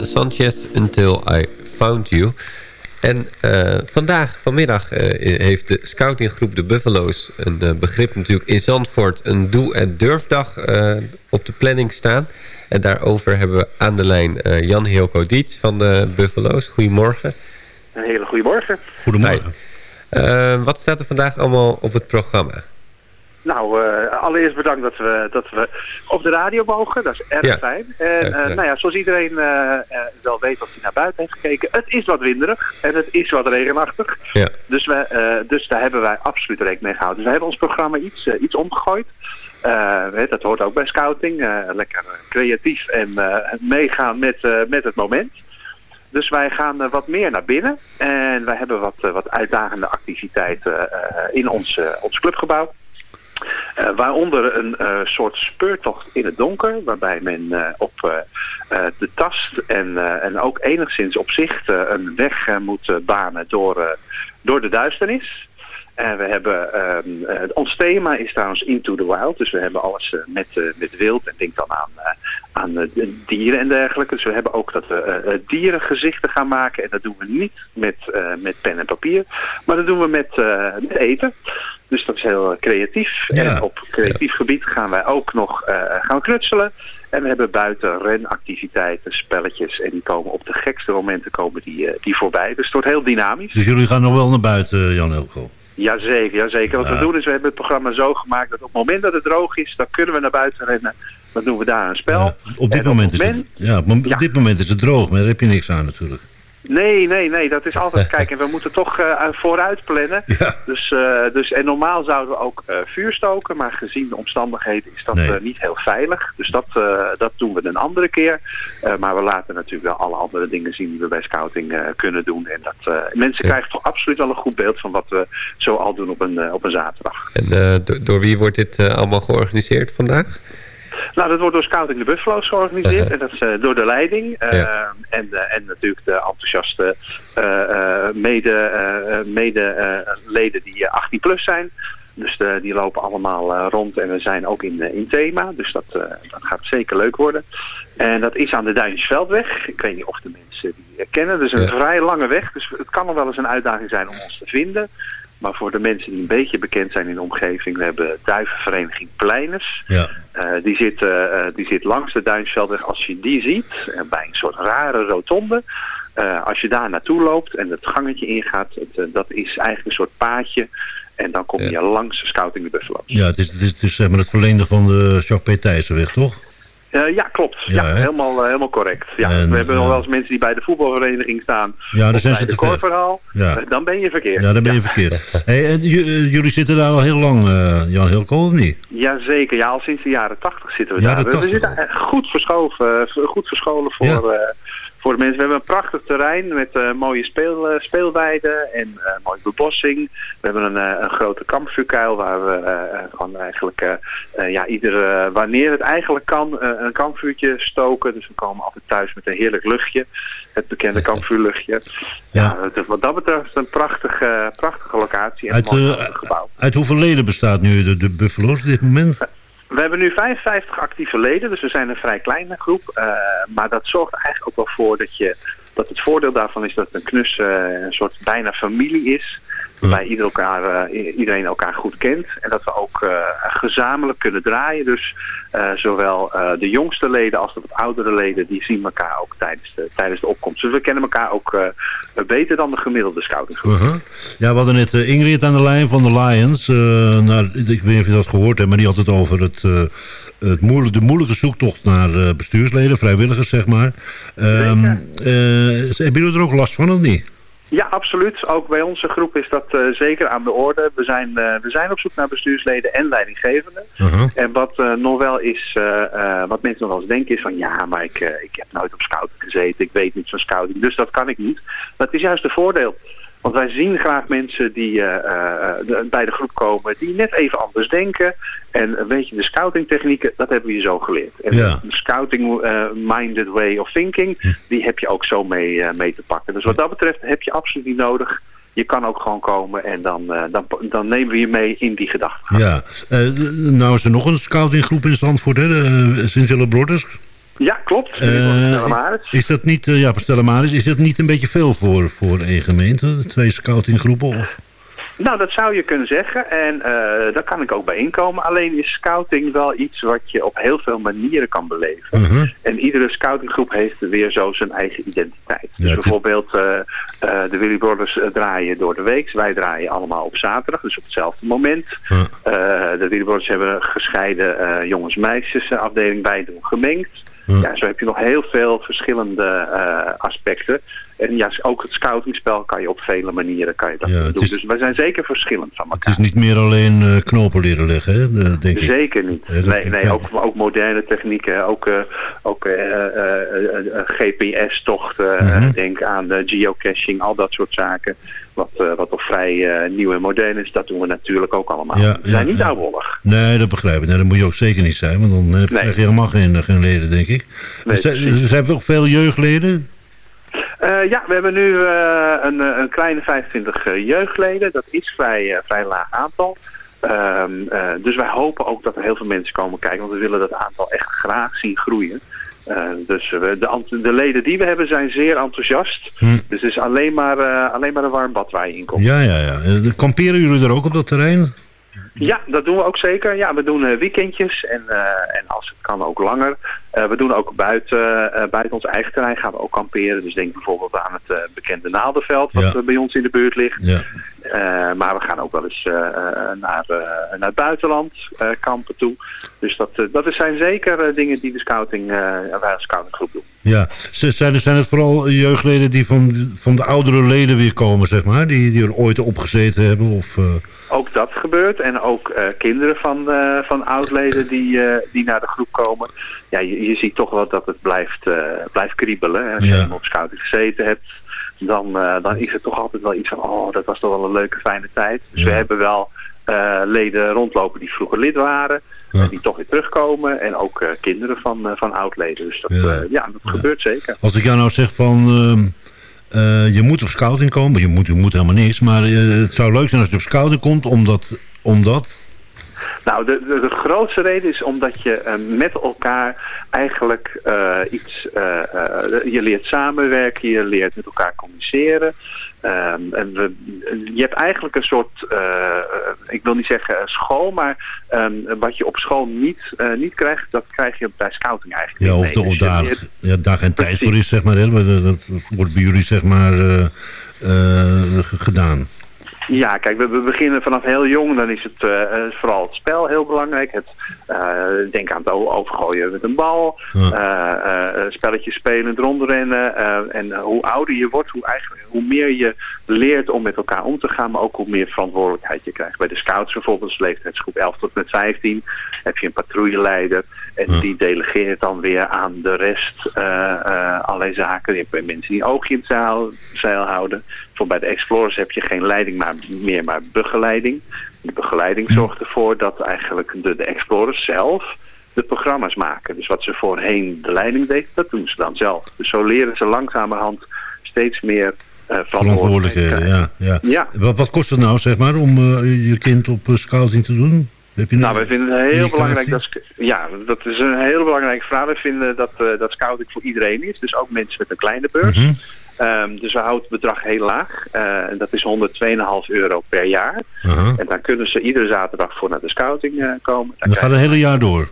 Sanchez, Until I Found You. En eh, vandaag, vanmiddag, eh, heeft de scoutinggroep de Buffalo's... een eh, begrip natuurlijk in Zandvoort... een doe- en durfdag eh, op de planning staan. En daarover hebben we aan de lijn eh, Jan Hilco Dietz van de Buffalo's. Goedemorgen. Een hele goede morgen. Goedemorgen. Wat staat er vandaag allemaal op het programma? Nou, eh, allereerst bedankt dat we, dat we op de radio mogen. Dat is erg Ja, fijn. En eh, nou ja, zoals iedereen eh, wel weet als hij naar buiten heeft gekeken. Het is wat winderig en het is wat regenachtig. Ja. Dus, we, dus daar hebben wij absoluut rekening mee gehouden. Dus we hebben ons programma iets, iets omgegooid. Weet, dat hoort ook bij scouting. Lekker creatief en meegaan met, met het moment. Dus wij gaan wat meer naar binnen. En wij hebben wat, wat uitdagende activiteiten in ons, ons clubgebouw. Eh, waaronder een eh, soort speurtocht in het donker, waarbij men eh, op de tast en, en ook enigszins op zicht een weg moet banen door, door de duisternis. En we hebben, ehm, eh, ons thema is trouwens Into the Wild, dus we hebben alles met, met wild en denk dan aan, aan dieren en dergelijke. Dus we hebben ook dat we dierengezichten gaan maken en dat doen we niet met, met pen en papier, maar dat doen we met, met eten. Dus dat is heel eh, creatief. En op creatief gebied gaan wij ook nog eh, gaan knutselen. En we hebben buiten renactiviteiten, spelletjes. En die komen op de gekste momenten komen die, eh, die voorbij. Dus het wordt heel dynamisch. Dus jullie gaan nog wel naar buiten, Jan Elko? Jazeker, jazeker. Wat Ja. we doen is, we hebben het programma zo gemaakt dat op het moment dat het droog is, dan kunnen we naar buiten rennen. Dan doen we daar een spel. Op dit, En moment, is het, ja, op dit moment is het droog, maar daar heb je niks aan natuurlijk. Nee, nee, nee. Dat is altijd... Kijk, en we moeten toch eh, vooruit plannen. Dus, eh, dus, en normaal zouden we ook eh, vuur stoken. Maar gezien de omstandigheden is dat Nee. niet heel veilig. Dus dat, dat doen we een andere keer. Maar we laten natuurlijk wel alle andere dingen zien die we bij scouting kunnen doen. En dat, mensen krijgen toch absoluut wel een goed beeld van wat we zo al doen op een, op een zaterdag. En do- door wie wordt dit allemaal georganiseerd vandaag? Nou, dat wordt door Scouting de Buffalo's georganiseerd. En dat is eh, door de leiding. eh, Ja. en, eh, en natuurlijk de enthousiaste mede, mede leden die eh, 18 plus zijn. Dus de, die lopen allemaal rond en we zijn ook in, in thema. Dus dat, dat gaat zeker leuk worden. En dat is aan de Duintjesveldweg. Ik weet niet of de mensen die kennen. Het is een vrij lange weg. Dus het kan nog wel eens een uitdaging zijn om ons te vinden. Maar voor de mensen die een beetje bekend zijn in de omgeving... we hebben Duivenvereniging Pleiners. Ja. Eh, die, zit, eh, eh, die zit langs de Duinsveldweg. Als je die ziet, bij een soort rare rotonde... als je daar naartoe loopt en het gangetje ingaat... Het, dat is eigenlijk een soort paadje... En dan kom je langs de Scouting de Buffalo. Ja, het is, het is, het is zeg maar het verlengde van de Jacques P. Thijssenweg, toch? Eh, ja, klopt. Ja, helemaal, eh, helemaal correct. Ja, En, we hebben nog eh, wel eens mensen die bij de voetbalvereniging staan. Ja, dan zijn ze te. Ja. Dan ben je verkeerd. Ja, dan ben je verkeerd. Hey, en jullie zitten daar al heel lang, Jan Hilko, of niet? Jazeker, ja, al sinds de jaren tachtig zitten we Jaren daar. We- We 80 zitten goed, verschoven, goed verscholen voor, voor de mensen. We hebben een prachtig terrein met eh, mooie speel, eh, speelweiden en eh, mooie bebossing. We hebben een, een grote kampvuurkuil waar we gewoon eigenlijk, ja, iedere, wanneer het eigenlijk kan, een kampvuurtje stoken. Dus we komen altijd thuis met een heerlijk luchtje. Het bekende kampvuurluchtje. Ja, het- wat dat betreft een prachtige, prachtige locatie en Uit, een mooi gebouw. uit hoeveel leden bestaat nu de, de Buffalo's op dit moment? We hebben nu 55 actieve leden, dus we zijn een vrij kleine groep. Eh, maar dat zorgt eigenlijk ook wel voor dat, je, dat het voordeel daarvan is dat een knus eh, een soort bijna familie is. Waarbij ieder elkaar, eh, iedereen elkaar goed kent. En dat we ook eh, gezamenlijk kunnen draaien. Dus eh, zowel de jongste leden als de wat oudere leden, die zien elkaar ook tijdens de, tijdens de opkomst. Dus we kennen elkaar ook beter dan de gemiddelde scoutinggroep. Uh-huh. Ja, we hadden net Ingrid aan de lijn van de Lions. Nou, ik weet niet of je dat gehoord hebt, maar die had het over het, het moeilijk, de moeilijke zoektocht naar bestuursleden, vrijwilligers, zeg maar. Ehm, eh, hebben jullie er ook last van, of niet? Ja, absoluut. Ook bij onze groep is dat eh, zeker aan de orde. We zijn, eh, we zijn op zoek naar bestuursleden en leidinggevenden. En wat eh, nog wel is, wat mensen nog wel eens denken is van ja, maar ik, ik heb nooit op scouting gezeten, ik weet niets van scouting, dus dat kan ik niet. Maar het is juist een voordeel. Want wij zien graag mensen die eh, eh, de- bij de groep komen die net even anders denken. En eh, weet je, de scoutingtechnieken, dat hebben we je zo geleerd. En Ja. de scouting-minded way of thinking, die heb je ook zo mee, eh, mee te pakken. Dus wat dat betreft heb je absoluut niet nodig. Je kan ook gewoon komen en dan, eh, dan, dan nemen we je mee in die gedachten. Ja. Eh, nou is er nog een scoutinggroep in hè? de eh, Sint-Hille Broders. Ja, klopt. Eh, is dat niet, eh, ja, voor Stella Maris, is dat niet een beetje veel voor, voor één gemeente? Twee scoutinggroepen? Of? Nou, dat zou je kunnen zeggen. En eh, daar kan ik ook bij inkomen. Alleen is scouting wel iets wat je op heel veel manieren kan beleven. Mhm. En iedere scoutinggroep heeft weer zo zijn eigen identiteit. Dus bijvoorbeeld de Willy Brothers draaien door de week. Wij draaien allemaal op zaterdag, dus op hetzelfde moment. De Willy Brothers hebben een gescheiden jongens-meisjes afdeling bij doen gemengd. Ja, zo heb je nog heel veel verschillende eh, aspecten. En ja, ook het scoutingspel kan je op vele manieren kan je dat Ja, doen. is- Dus wij zijn zeker verschillend van elkaar. Het is niet meer alleen eh, knopen leren leggen, hè? de- denk ik. Zeker niet. Ja, Nee, nee ook, ook moderne technieken, ook, eh, ook eh, GPS-tochten, Mhm. denk aan de geocaching, al dat soort zaken. Wat, wat toch vrij nieuw en modern is, dat doen we natuurlijk ook allemaal. Ja, we zijn niet ja. oudwollig. Nee, dat begrijp ik. Nee, dat moet je ook zeker niet zijn, want dan krijg je helemaal geen, geen leden, denk ik. Nee, er zijn, er zijn ook veel jeugdleden. Eh, ja, we hebben nu eh, een, eh, een kleine 25 eh, jeugdleden. Dat is vrij, vrij laag aantal. Ehm, eh, dus wij hopen ook dat er heel veel mensen komen kijken. Want we willen dat aantal echt graag zien groeien. Dus we, de, de leden die we hebben zijn zeer enthousiast. Dus het is alleen maar, alleen maar een warm bad waar je in komt. Ja, ja, ja. Kamperen jullie er ook op dat terrein? Ja, dat doen we ook zeker. Ja, we doen eh, weekendjes en, eh, en als het kan ook langer. Eh, we doen ook buiten, eh, buiten ons eigen terrein gaan we ook kamperen. Dus denk bijvoorbeeld aan het bekende Naaldenveld wat Ja. bij ons in de buurt ligt. Ja. Maar we gaan ook wel eens naar, naar het buitenland, kampen toe. Dus dat, dat zijn zeker dingen die de scouting, eh, wij als scoutinggroep doen. Ja, zijn, zijn het vooral jeugdleden die van, van de oudere leden weer komen, zeg maar? Die, die er ooit op gezeten hebben? Of, Ook dat gebeurt. En ook eh, kinderen van, eh, van oudleden die, eh, die naar de groep komen. Ja, je, je ziet toch wel dat het blijft, blijft kriebelen. Als je Ja. op scouting gezeten hebt, dan, dan is het toch altijd wel iets van... oh, dat was toch wel een leuke, fijne tijd. Dus we hebben wel leden rondlopen die vroeger lid waren... en die toch weer terugkomen. En ook kinderen van, van oudleden. Dus dat, Ja. ja. ja, dat gebeurt zeker. als ik jou nou zeg van... eh, je moet op scouting komen, je moet, je moet helemaal niks... maar eh, het zou leuk zijn als je op scouting komt, omdat... omdat Nou, de, de, grootste reden is omdat je eh, met elkaar eigenlijk iets... je leert samenwerken, je leert met elkaar communiceren. Ehm, en je hebt eigenlijk een soort, wil niet zeggen school, maar ehm, wat je op school niet, eh, niet krijgt, dat krijg je bij scouting eigenlijk ja, of, de, of Dus je daar, ja, daar geen tijd voor is, zeg maar. Hè? Dat, dat wordt bij jullie, zeg maar, eh, eh, gedaan. Ja, kijk, we, we beginnen vanaf heel jong. Dan is het eh, vooral het spel heel belangrijk. Het, eh, denk aan het overgooien met een bal. Ja. spelletjes spelen, rondrennen. en hoe ouder je wordt, hoe, eigenlijk, hoe meer je leert om met elkaar om te gaan. Maar ook hoe meer verantwoordelijkheid je krijgt. Bij de scouts bijvoorbeeld, leeftijdsgroep 11 tot met 15, heb je een patrouilleleider. En die delegeert dan weer aan de rest allerlei zaken. Je hebt mensen die een oogje in het zeil, zeil houden. Voor bij de Explorers heb je geen leiding maar, meer, maar begeleiding. Die begeleiding zorgt ervoor dat eigenlijk de, de Explorers zelf de programma's maken. Dus wat ze voorheen de leiding deed, dat doen ze dan zelf. Dus zo leren ze langzamerhand steeds meer verantwoordelijkheid. Verantwoordelijkheden, ja. ja. Ja. Wat, wat kost het nou, zeg maar, om eh, je kind op eh, scouting te doen? Heb je Nou, wij vinden het heel indicatie? belangrijk dat... Ja, dat is een heel belangrijke vraag. We vinden dat, dat scouting voor iedereen is. Dus ook mensen met een kleine beurs. Mhm. Ehm, dus we houden het bedrag heel laag. Eh, en dat is 102,5 euro per jaar. Aha. En dan kunnen ze iedere zaterdag voor naar de scouting eh, komen. En dat gaat het hele jaar door.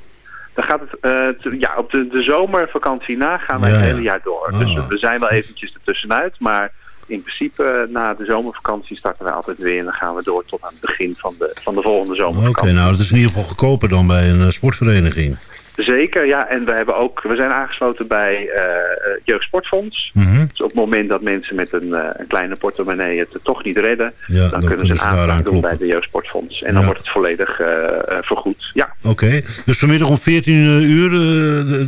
Dan gaat het, eh, ja, op de, de zomervakantie na gaan wij Ja, het hele jaar door. Ah. Dus we zijn wel eventjes ertussenuit, maar in principe na de zomervakantie starten we altijd weer en dan gaan we door tot aan het begin van de, van de volgende Oké, zomervakantie. nou, dat is in ieder geval goedkoper dan bij een sportvereniging. Zeker, ja. En we, hebben ook, we zijn aangesloten bij eh, Jeugdsportfonds. Mhm. Dus op het moment dat mensen met een, eh, een kleine portemonnee het toch niet redden... Ja, dan, dan kunnen ze een aanvraag doen bij de Jeugdsportfonds. En dan wordt het volledig eh, eh, vergoed. Ja, Oké, dus vanmiddag om 14 uur,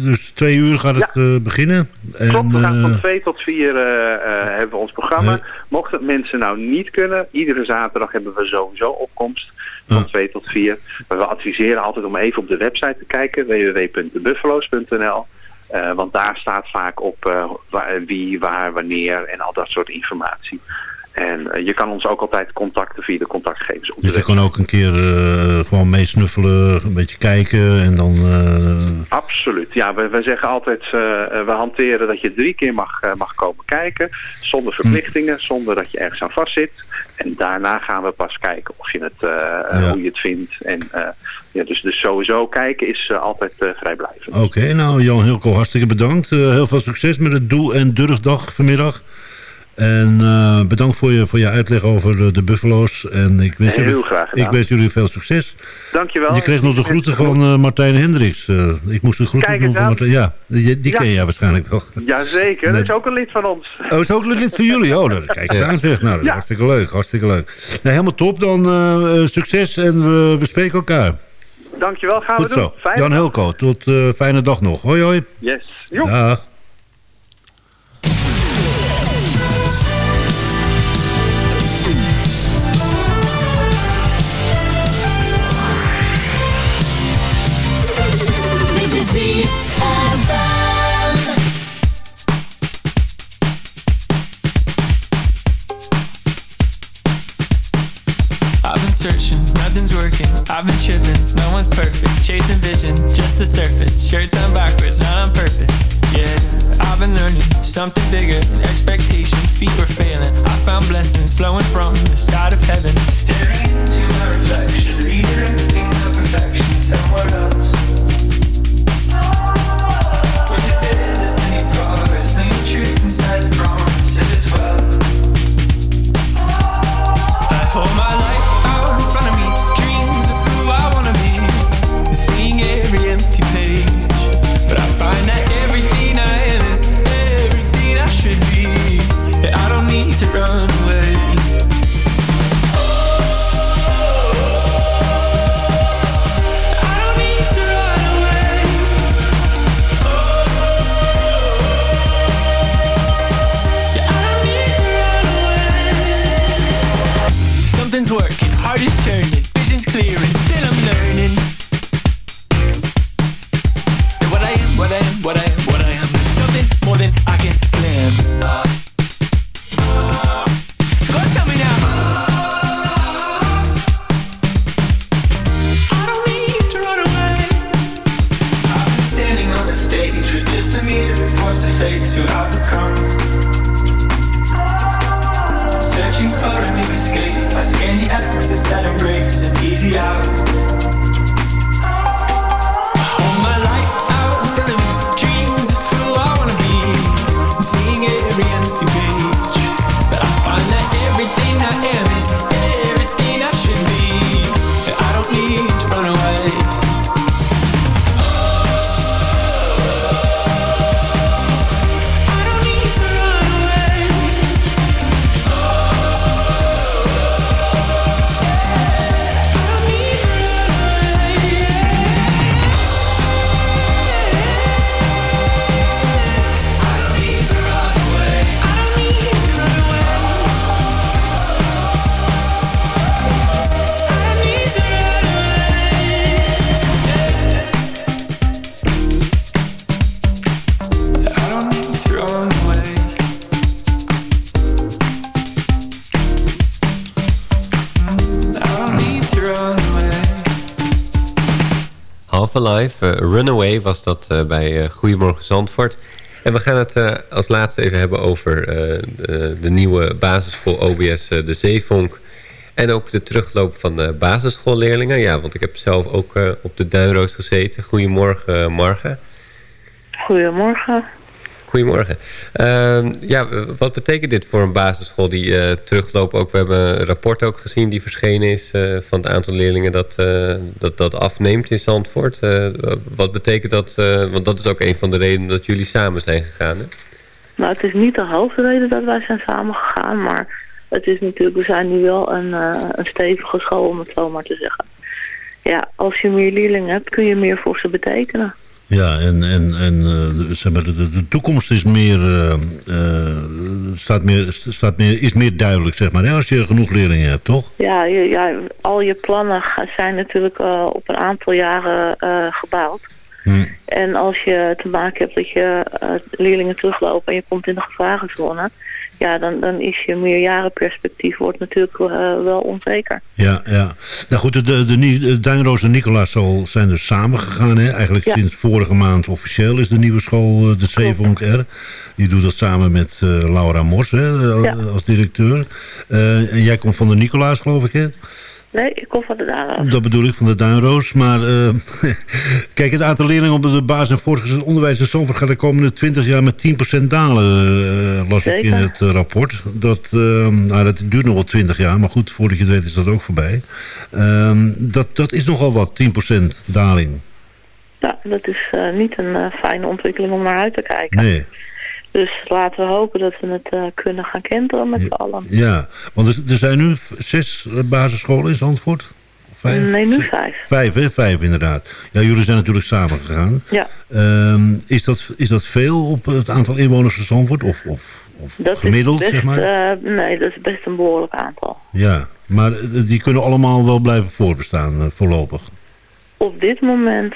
dus twee uur gaat het beginnen. En, klopt. We gaan van 2 tot 4 eh, eh, hebben we ons programma. Nee. Mochten mensen nou niet kunnen, iedere zaterdag hebben we sowieso opkomst. Van 2 tot 4. Maar we adviseren altijd om even op de website te kijken. www.debuffalo's.nl Eh, want daar staat vaak op eh, waar- wie, waar, wanneer en al dat soort informatie. En eh, je kan ons ook altijd contacten via de contactgevers op de dus je website. kan ook een keer eh, gewoon meesnuffelen, een beetje kijken en dan... eh, Absoluut. Ja, we, we zeggen altijd, we hanteren dat je drie keer mag, mag komen kijken. Zonder verplichtingen, zonder dat je ergens aan vastzit. En daarna gaan we pas kijken of je het, hoe je het vindt. En, ja, dus, dus sowieso kijken is altijd vrijblijvend. Oké, nou Jan Hilko, hartstikke bedankt. Heel veel succes met het Doe- en Durfdag vanmiddag. En eh, bedankt voor je, voor je uitleg over de, de Buffalo's. En ik wens, Heel jullie, graag gedaan. ik wens jullie veel succes. Dankjewel. Je kreeg nog de groeten van eh, Martijn Hendricks. Eh, ik moest de groeten doen van. Martijn. Ja, die, die Ja. ken jij waarschijnlijk wel. Jazeker, Nee. dat is ook een lid van ons. Oh, is ook een lid van jullie? Oh, dat, kijk eens aan zeg. Nou, dat is Ja. hartstikke leuk, hartstikke leuk. Nou, helemaal top. Dan succes en we bespreken elkaar. Dankjewel, gaan Goed we doen. zo. Fijn. Jan Hilko, tot eh, fijne dag nog. Hoi, hoi. Yes. Jo. Dag. Nothing's working. I've been tripping, no one's perfect. Chasing vision, just the surface. Shirts on backwards, not on purpose. Yeah, I've been learning something bigger. Expectations, feet were failing. I found blessings flowing from the side of heaven. Staring into my was dat eh, bij eh, Goedemorgen Zandvoort. En we gaan het eh, als laatste even hebben over de, nieuwe basisschool OBS De Zeevonk. En ook de terugloop van de basisschoolleerlingen. Ja, want ik heb zelf ook op de Duinroos gezeten. Goedemorgen, Marga. Goedemorgen. Goedemorgen. Ehm, ja, wat betekent dit voor een basisschool die eh, terugloopt? Ook, we hebben een rapport ook gezien die verschenen is eh, van het aantal leerlingen dat, eh, dat, dat afneemt in Zandvoort. Wat betekent dat? want dat is ook een van de redenen dat jullie samen zijn gegaan. Hè? Nou, het is niet de hoofdreden dat wij zijn samengegaan, maar het is natuurlijk, we zijn nu wel een, een stevige school, om het zo maar te zeggen. Ja, als je meer leerlingen hebt, kun je meer voor ze betekenen. Ja, en, en, en eh, zeg maar, de, de toekomst is meer, eh, eh, staat meer, staat meer, is meer duidelijk, zeg maar, hè, als je genoeg leerlingen hebt, toch? Ja, je, ja al je plannen zijn natuurlijk op een aantal jaren gebouwd. En als je te maken hebt dat je leerlingen teruglopen en je komt in de gevarenzone, ja, dan, dan is je meerjarenperspectief wordt natuurlijk eh, wel onzeker. Ja, ja. Nou goed, de, de, de, Duinroos en Nicolaas zijn dus samengegaan. Hè? Eigenlijk Ja. sinds vorige maand officieel is de nieuwe school eh, de Zeevonk er. Die doet dat samen met eh, Laura Mos hè, Ja. als directeur. En jij komt van de Nicolaas, geloof ik, hè? Nee, ik kom van de daar. Dat bedoel ik, van de Duinroos. Maar eh, kijk, het aantal leerlingen op de basis- en voortgezet onderwijs in Zandvoort... gaat de komende 20 jaar met 10% dalen, eh, las ik in het eh, rapport. Dat, nou, dat duurt nog wel 20 jaar, maar goed, voordat je het weet is dat ook voorbij. Ehm, dat, dat is nogal wat, 10% daling. Ja, dat is niet een fijne ontwikkeling om naar uit te kijken. Nee, Dus laten we hopen dat we het eh, kunnen gaan kenteren met z'n allen. ja. Want er, er zijn nu zes eh, basisscholen in Zandvoort. Vijf? Nee, nu vijf. Vijf, hè? Vijf, inderdaad. Ja, jullie zijn natuurlijk samen gegaan. Ja. Ehm, is, dat, is dat veel op het aantal inwoners van Zandvoort? Of, of, of Dat gemiddeld, best, zeg maar? eh, nee, dat is best een behoorlijk aantal. Ja, maar die kunnen allemaal wel blijven voorbestaan voorlopig. Op dit moment,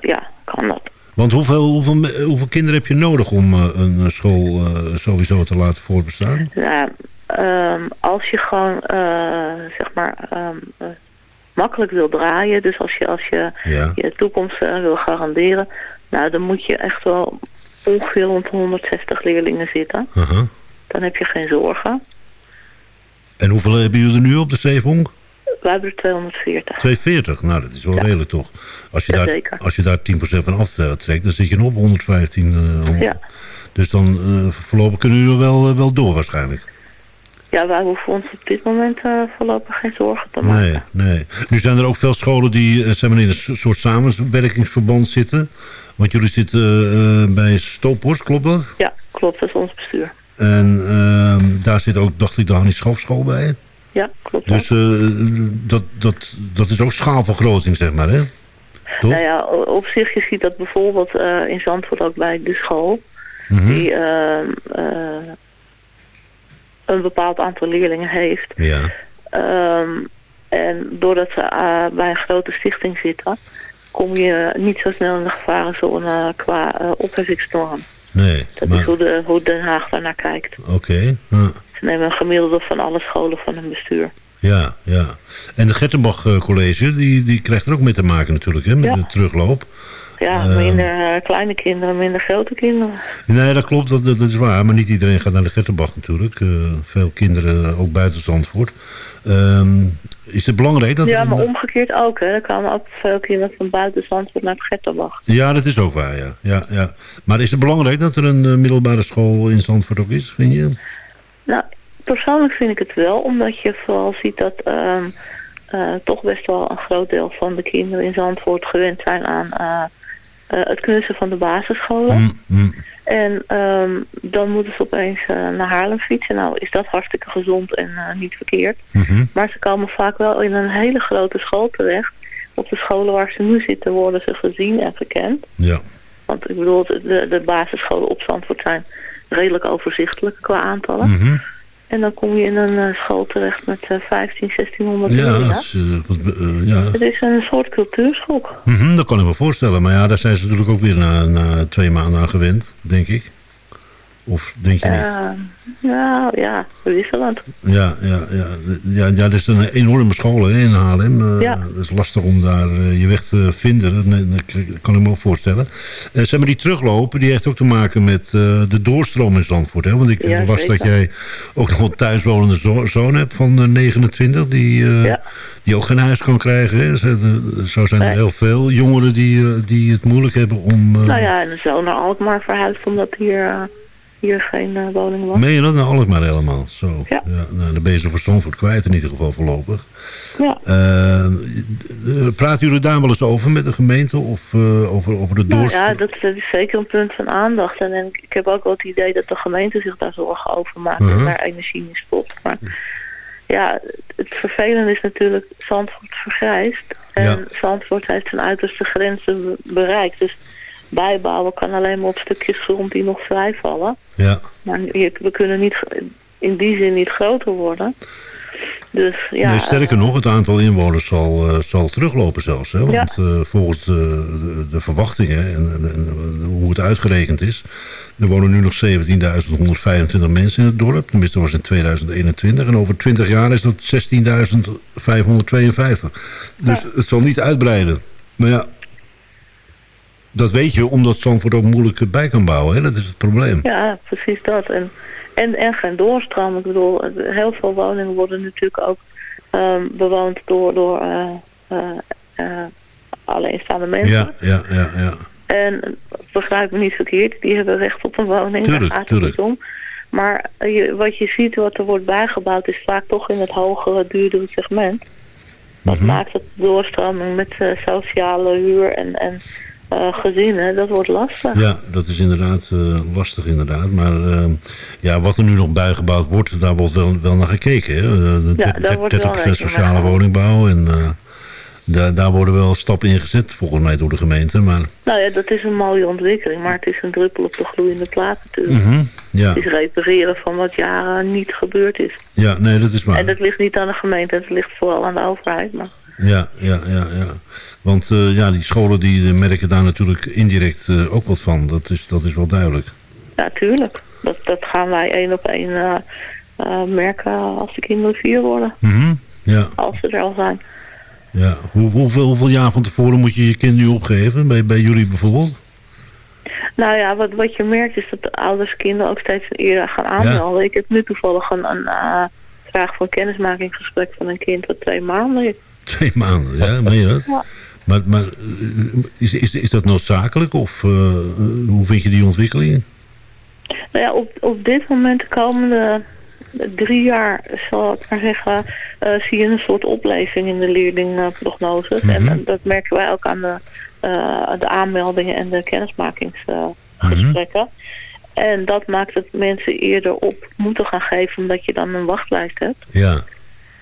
ja, kan dat. Want hoeveel, hoeveel, kinderen heb je nodig om eh, een eh, school eh, sowieso te laten voorbestaan? Ja, ehm, als je gewoon, zeg maar, ehm, eh, makkelijk wil draaien. Dus als je, als je Ja. je toekomst wil garanderen. Nou, dan moet je echt wel ongeveer rond de 160 leerlingen zitten. Dan heb je geen zorgen. En hoeveel hebben jullie er nu op de Zeevonk? Wij hebben er 240. 240, nou dat is wel redelijk toch. Als je, daar, als je daar 10% van aftrekt, dan zit je nog op 115. eh. Ja. Dus dan eh, voorlopig kunnen jullie wel, eh, wel door waarschijnlijk. Ja, wij hoeven ons op dit moment eh, voorlopig geen zorgen te maken. Nee, nee. Nu zijn er ook veel scholen die eh, zeg maar, in een so- soort samenwerkingsverband zitten. Want jullie zitten eh, bij Stoophorst, klopt dat? Ja, klopt, dat is ons bestuur. En ehm, daar zit ook, dacht ik, de Hannie Schafschool bij. Ja, klopt. Dus eh, dat, dat, dat is ook schaalvergroting, zeg maar, hè? Toch? Nou ja, op zich, je ziet dat bijvoorbeeld eh, in Zandvoort ook bij de school... Mhm. die ehm, eh, een bepaald aantal leerlingen heeft... Ja. Ehm, En doordat ze bij een grote stichting zitten, kom je niet zo snel in de gevarenzone qua uh, opheffingsnorm. Nee, Dat maar... is hoe, de, hoe Den Haag daarnaar kijkt. Oké, ja. Ze nemen een gemiddelde van alle scholen van hun bestuur. Ja, ja. En de Gettenbach eh, College, die, die krijgt er ook mee te maken natuurlijk, hè, met Ja. de terugloop. Ja, Ehm. minder eh, kleine kinderen, minder grote kinderen. Nee, dat klopt, dat, dat is waar. Maar niet iedereen gaat naar de Gettenbach natuurlijk. Eh, veel kinderen ook buiten Zandvoort. Ehm, is het belangrijk dat... Ja, maar omgekeerd ook. Hè. Er kwamen ook veel kinderen van buiten Zandvoort naar het Getterbach. Ja, dat is ook waar, ja. ja, ja. Maar is het belangrijk dat er een eh, middelbare school in Zandvoort ook is, vind je? Nou, persoonlijk vind ik het wel, omdat je vooral ziet dat ehm, eh, toch best wel een groot deel van de kinderen in Zandvoort gewend zijn aan eh, het knussen van de basisscholen. En ehm, dan moeten ze opeens eh, naar Haarlem fietsen. Nou is dat hartstikke gezond en eh, niet verkeerd. Maar ze komen vaak wel in een hele grote school terecht. Op de scholen waar ze nu zitten worden ze gezien en gekend. Ja. Want ik bedoel, de, de basisscholen op Zandvoort zijn redelijk overzichtelijk qua aantallen. Mhm. En dan kom je in een eh, school terecht met eh 15, 1600 Ja, leerlingen. dat is, eh, wat, eh, ja. Het is een soort cultuurschok. Mhm, dat kan ik me voorstellen. Maar ja, daar zijn ze natuurlijk ook weer na, na twee maanden aan gewend, denk ik. Of denk je niet? Eh, nou ja, wisselend. Ja, ja, ja. ja, ja, dat is een enorme school hè, in Haarlem. Eh, Ja. Het is lastig om daar eh, je weg te vinden. Dat, dat kan ik me ook voorstellen. Eh zeg maar, die teruglopen, die heeft ook te maken met eh, de doorstroom in Zandvoort. Hè? Want ik Ja, las zeker. dat jij ook nog een thuiswonende zo- zoon hebt van eh, 29... Die, eh, die ook geen huis kan krijgen. Hè? Zo- Zo zijn er heel veel jongeren die, eh, die het moeilijk hebben om... eh, Nou ja, en een zoon naar Alkmaar verhuisd omdat hier, eh, hier geen eh, woning was. Meen je dat nou Alkmaar helemaal? Zo. Ja. nou, dan ben je ze voor kwijt in ieder geval voorlopig. Ja. Eh, praten jullie daar wel eens over met de gemeente of over, over de Nou doorstroom? ja, dat, is zeker een punt van aandacht. En, en ik heb ook wel het idee dat de gemeente zich daar zorgen over maakt en daar energie in stopt. Maar ja, het vervelende is natuurlijk, Zandvoort vergrijst. En Zandvoort heeft zijn uiterste grenzen be- bereikt. Dus bijbouwen kan alleen maar op stukjes grond die nog vrijvallen. Ja. Maar je- we kunnen niet, in die zin niet groter worden. Dus ja, nee, sterker nog, het aantal inwoners zal, eh, zal teruglopen zelfs. Hè? Want Ja. eh, volgens de, de, de verwachtingen en, en- en hoe het uitgerekend is... er wonen nu nog 17.125 mensen in het dorp. Tenminste, dat was in 2021. En over 20 jaar is dat 16.552. Dus het zal niet uitbreiden. Maar ja, dat weet je omdat Zandvoort ook moeilijk bij kan bouwen. Hè? Dat is het probleem. Ja, precies dat. En, en, en geen doorstroom. Ik bedoel, heel veel woningen worden natuurlijk ook ehm, bewoond door, door eh, eh, eh, alleenstaande mensen. Ja, ja, ja, ja. En begrijp me niet verkeerd, die hebben recht op een woning. Tuurlijk, daar gaat het niet om. Maar je, wat je ziet, wat er wordt bijgebouwd, is vaak toch in het hogere, duurdere segment. Dat Mhm. maakt het doorstroming met sociale huur en, en eh, gezinnen, dat wordt lastig. Ja, dat is inderdaad eh, lastig inderdaad. Maar eh, ja, wat er nu nog bijgebouwd wordt, daar wordt wel, wel naar gekeken. Hè? Eh, Ja, daar wordt wel 30% rekening mee sociale woningbouw. En daar, daar worden wel stappen in gezet, volgens mij door de gemeente. Maar Nou ja, dat is een mooie ontwikkeling, maar het is een druppel op de gloeiende plaat natuurlijk. Mhm, ja. Het is repareren van wat jaren niet gebeurd is. ja, nee, dat is waar. En dat ligt niet aan de gemeente, het ligt vooral aan de overheid. Maar Ja, ja, ja, ja. Want eh, ja, die scholen die eh, merken daar natuurlijk indirect eh, ook wat van. Dat is, dat is wel duidelijk. ja, tuurlijk. Dat, dat gaan wij één op één merken als de kinderen vier worden. Mhm, Ja, Als ze er al zijn. ja. Hoe, hoeveel, hoeveel jaar van tevoren moet je je kind nu opgeven? Bij, bij jullie bijvoorbeeld? Nou ja, wat, wat je merkt is dat de ouders kinderen ook steeds eerder gaan aanmelden. Ik heb nu toevallig een, een vraag voor een kennismakingsgesprek van een kind wat twee maanden. Twee maanden, ja, meen je dat? Ja. Maar, maar is, is, is dat noodzakelijk of eh, hoe vind je die ontwikkeling? Nou ja, op, op dit moment de komende drie jaar, zal ik maar zeggen, eh, zie je een soort opleving in de leerlingprognoses. Mhm. En, en dat merken wij ook aan de, eh, de aanmeldingen en de kennismakingsgesprekken. En dat maakt dat mensen eerder op moeten gaan geven omdat je dan een wachtlijst hebt. Ja,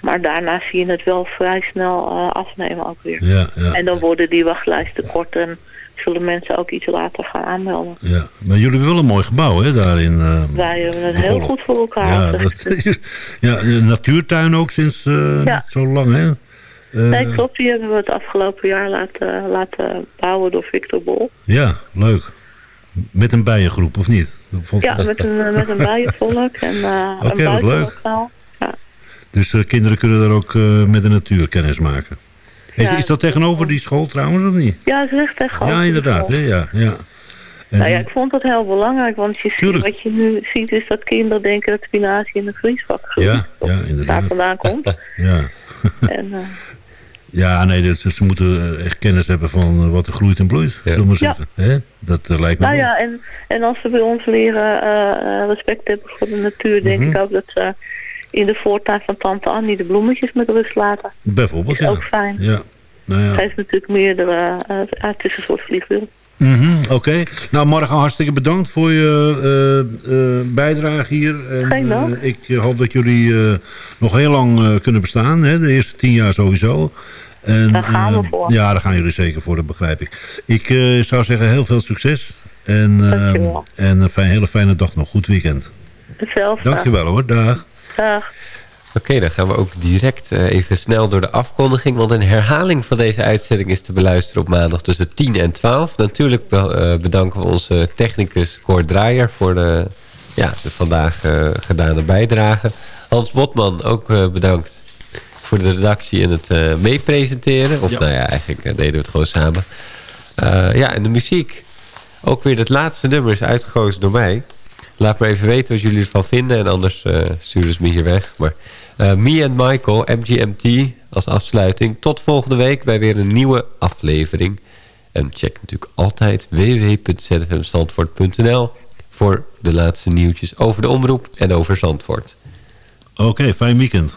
Maar daarna zie je het wel vrij snel eh, afnemen ook weer. ja, ja. En dan worden die wachtlijsten kort en zullen mensen ook iets later gaan aanmelden. ja. Maar jullie hebben wel een mooi gebouw, hè, daarin. eh Wij hebben het de heel goed voor elkaar. Ja, dat, ja, een natuurtuin ook sinds Ja. niet zo lang, hè? Nee, klopt. Die hebben we het afgelopen jaar laten, laten bouwen door Victor Bol. Ja, leuk. Met een bijengroep, of niet? Vond- Ja, met een, met een bijenvolk en uh, Oké, een buitenlokaal. Ja. Dus eh, kinderen kunnen daar ook eh, met de natuur kennis maken. Is, Ja, is dat tegenover die school trouwens, of niet? Ja, ze zegt tegen Ja, inderdaad. Hè? Ja, ja. En Nou ja, ik vond dat heel belangrijk, want je ziet, wat je nu ziet is dat kinderen denken dat spinazie in een vriesvak groeit. ja, ja, daar inderdaad. vandaan komt. Ja. en, eh, Ja, nee, dus ze moeten echt kennis hebben van wat er groeit en bloeit, zullen we maar Ja. zeggen. Hè? Dat lijkt me nou wel. ja, en, en als ze bij ons leren respect hebben voor de natuur, denk Mhm. ik ook dat ze in de voortuin van tante Annie de bloemetjes met rust laten. Bijvoorbeeld, is ja. ook fijn. Ja, nou ja. Het heeft natuurlijk meerdere, eh het is een soort vliegwiel. Mhm, Oké. Nou, Marga, hartstikke bedankt voor je eh, eh, bijdrage hier. En, ik hoop dat jullie nog heel lang kunnen bestaan. Hè? De eerste tien jaar sowieso. En, Daar gaan we eh, voor. Ja, daar gaan jullie zeker voor, dat begrijp ik. Ik zou zeggen, heel veel succes. En, eh, Dankjewel. en een fijn, hele fijne dag nog. Goed weekend. Hetzelfde. Dankjewel hoor. Dag. Dag. Oké, dan gaan we ook direct eh, even snel door de afkondiging. Want een herhaling van deze uitzending is te beluisteren op maandag tussen 10 en 12. Natuurlijk be- eh, bedanken we onze technicus Cor Draaier voor de, ja, de vandaag eh, gedane bijdrage. Hans Botman ook eh, bedankt voor de redactie en het eh meepresenteren. Of Ja. nou ja, eigenlijk deden we het gewoon samen. Eh, ja, en de muziek. Ook weer het laatste nummer is uitgekozen door mij. Laat me even weten wat jullie ervan vinden. En anders eh, sturen ze me hier weg. Maar eh, Me and Michael, MGMT als afsluiting. Tot volgende week bij weer een nieuwe aflevering. En check natuurlijk altijd www.zfmzandvoort.nl voor de laatste nieuwtjes over de omroep en over Zandvoort. Oké, fijn weekend.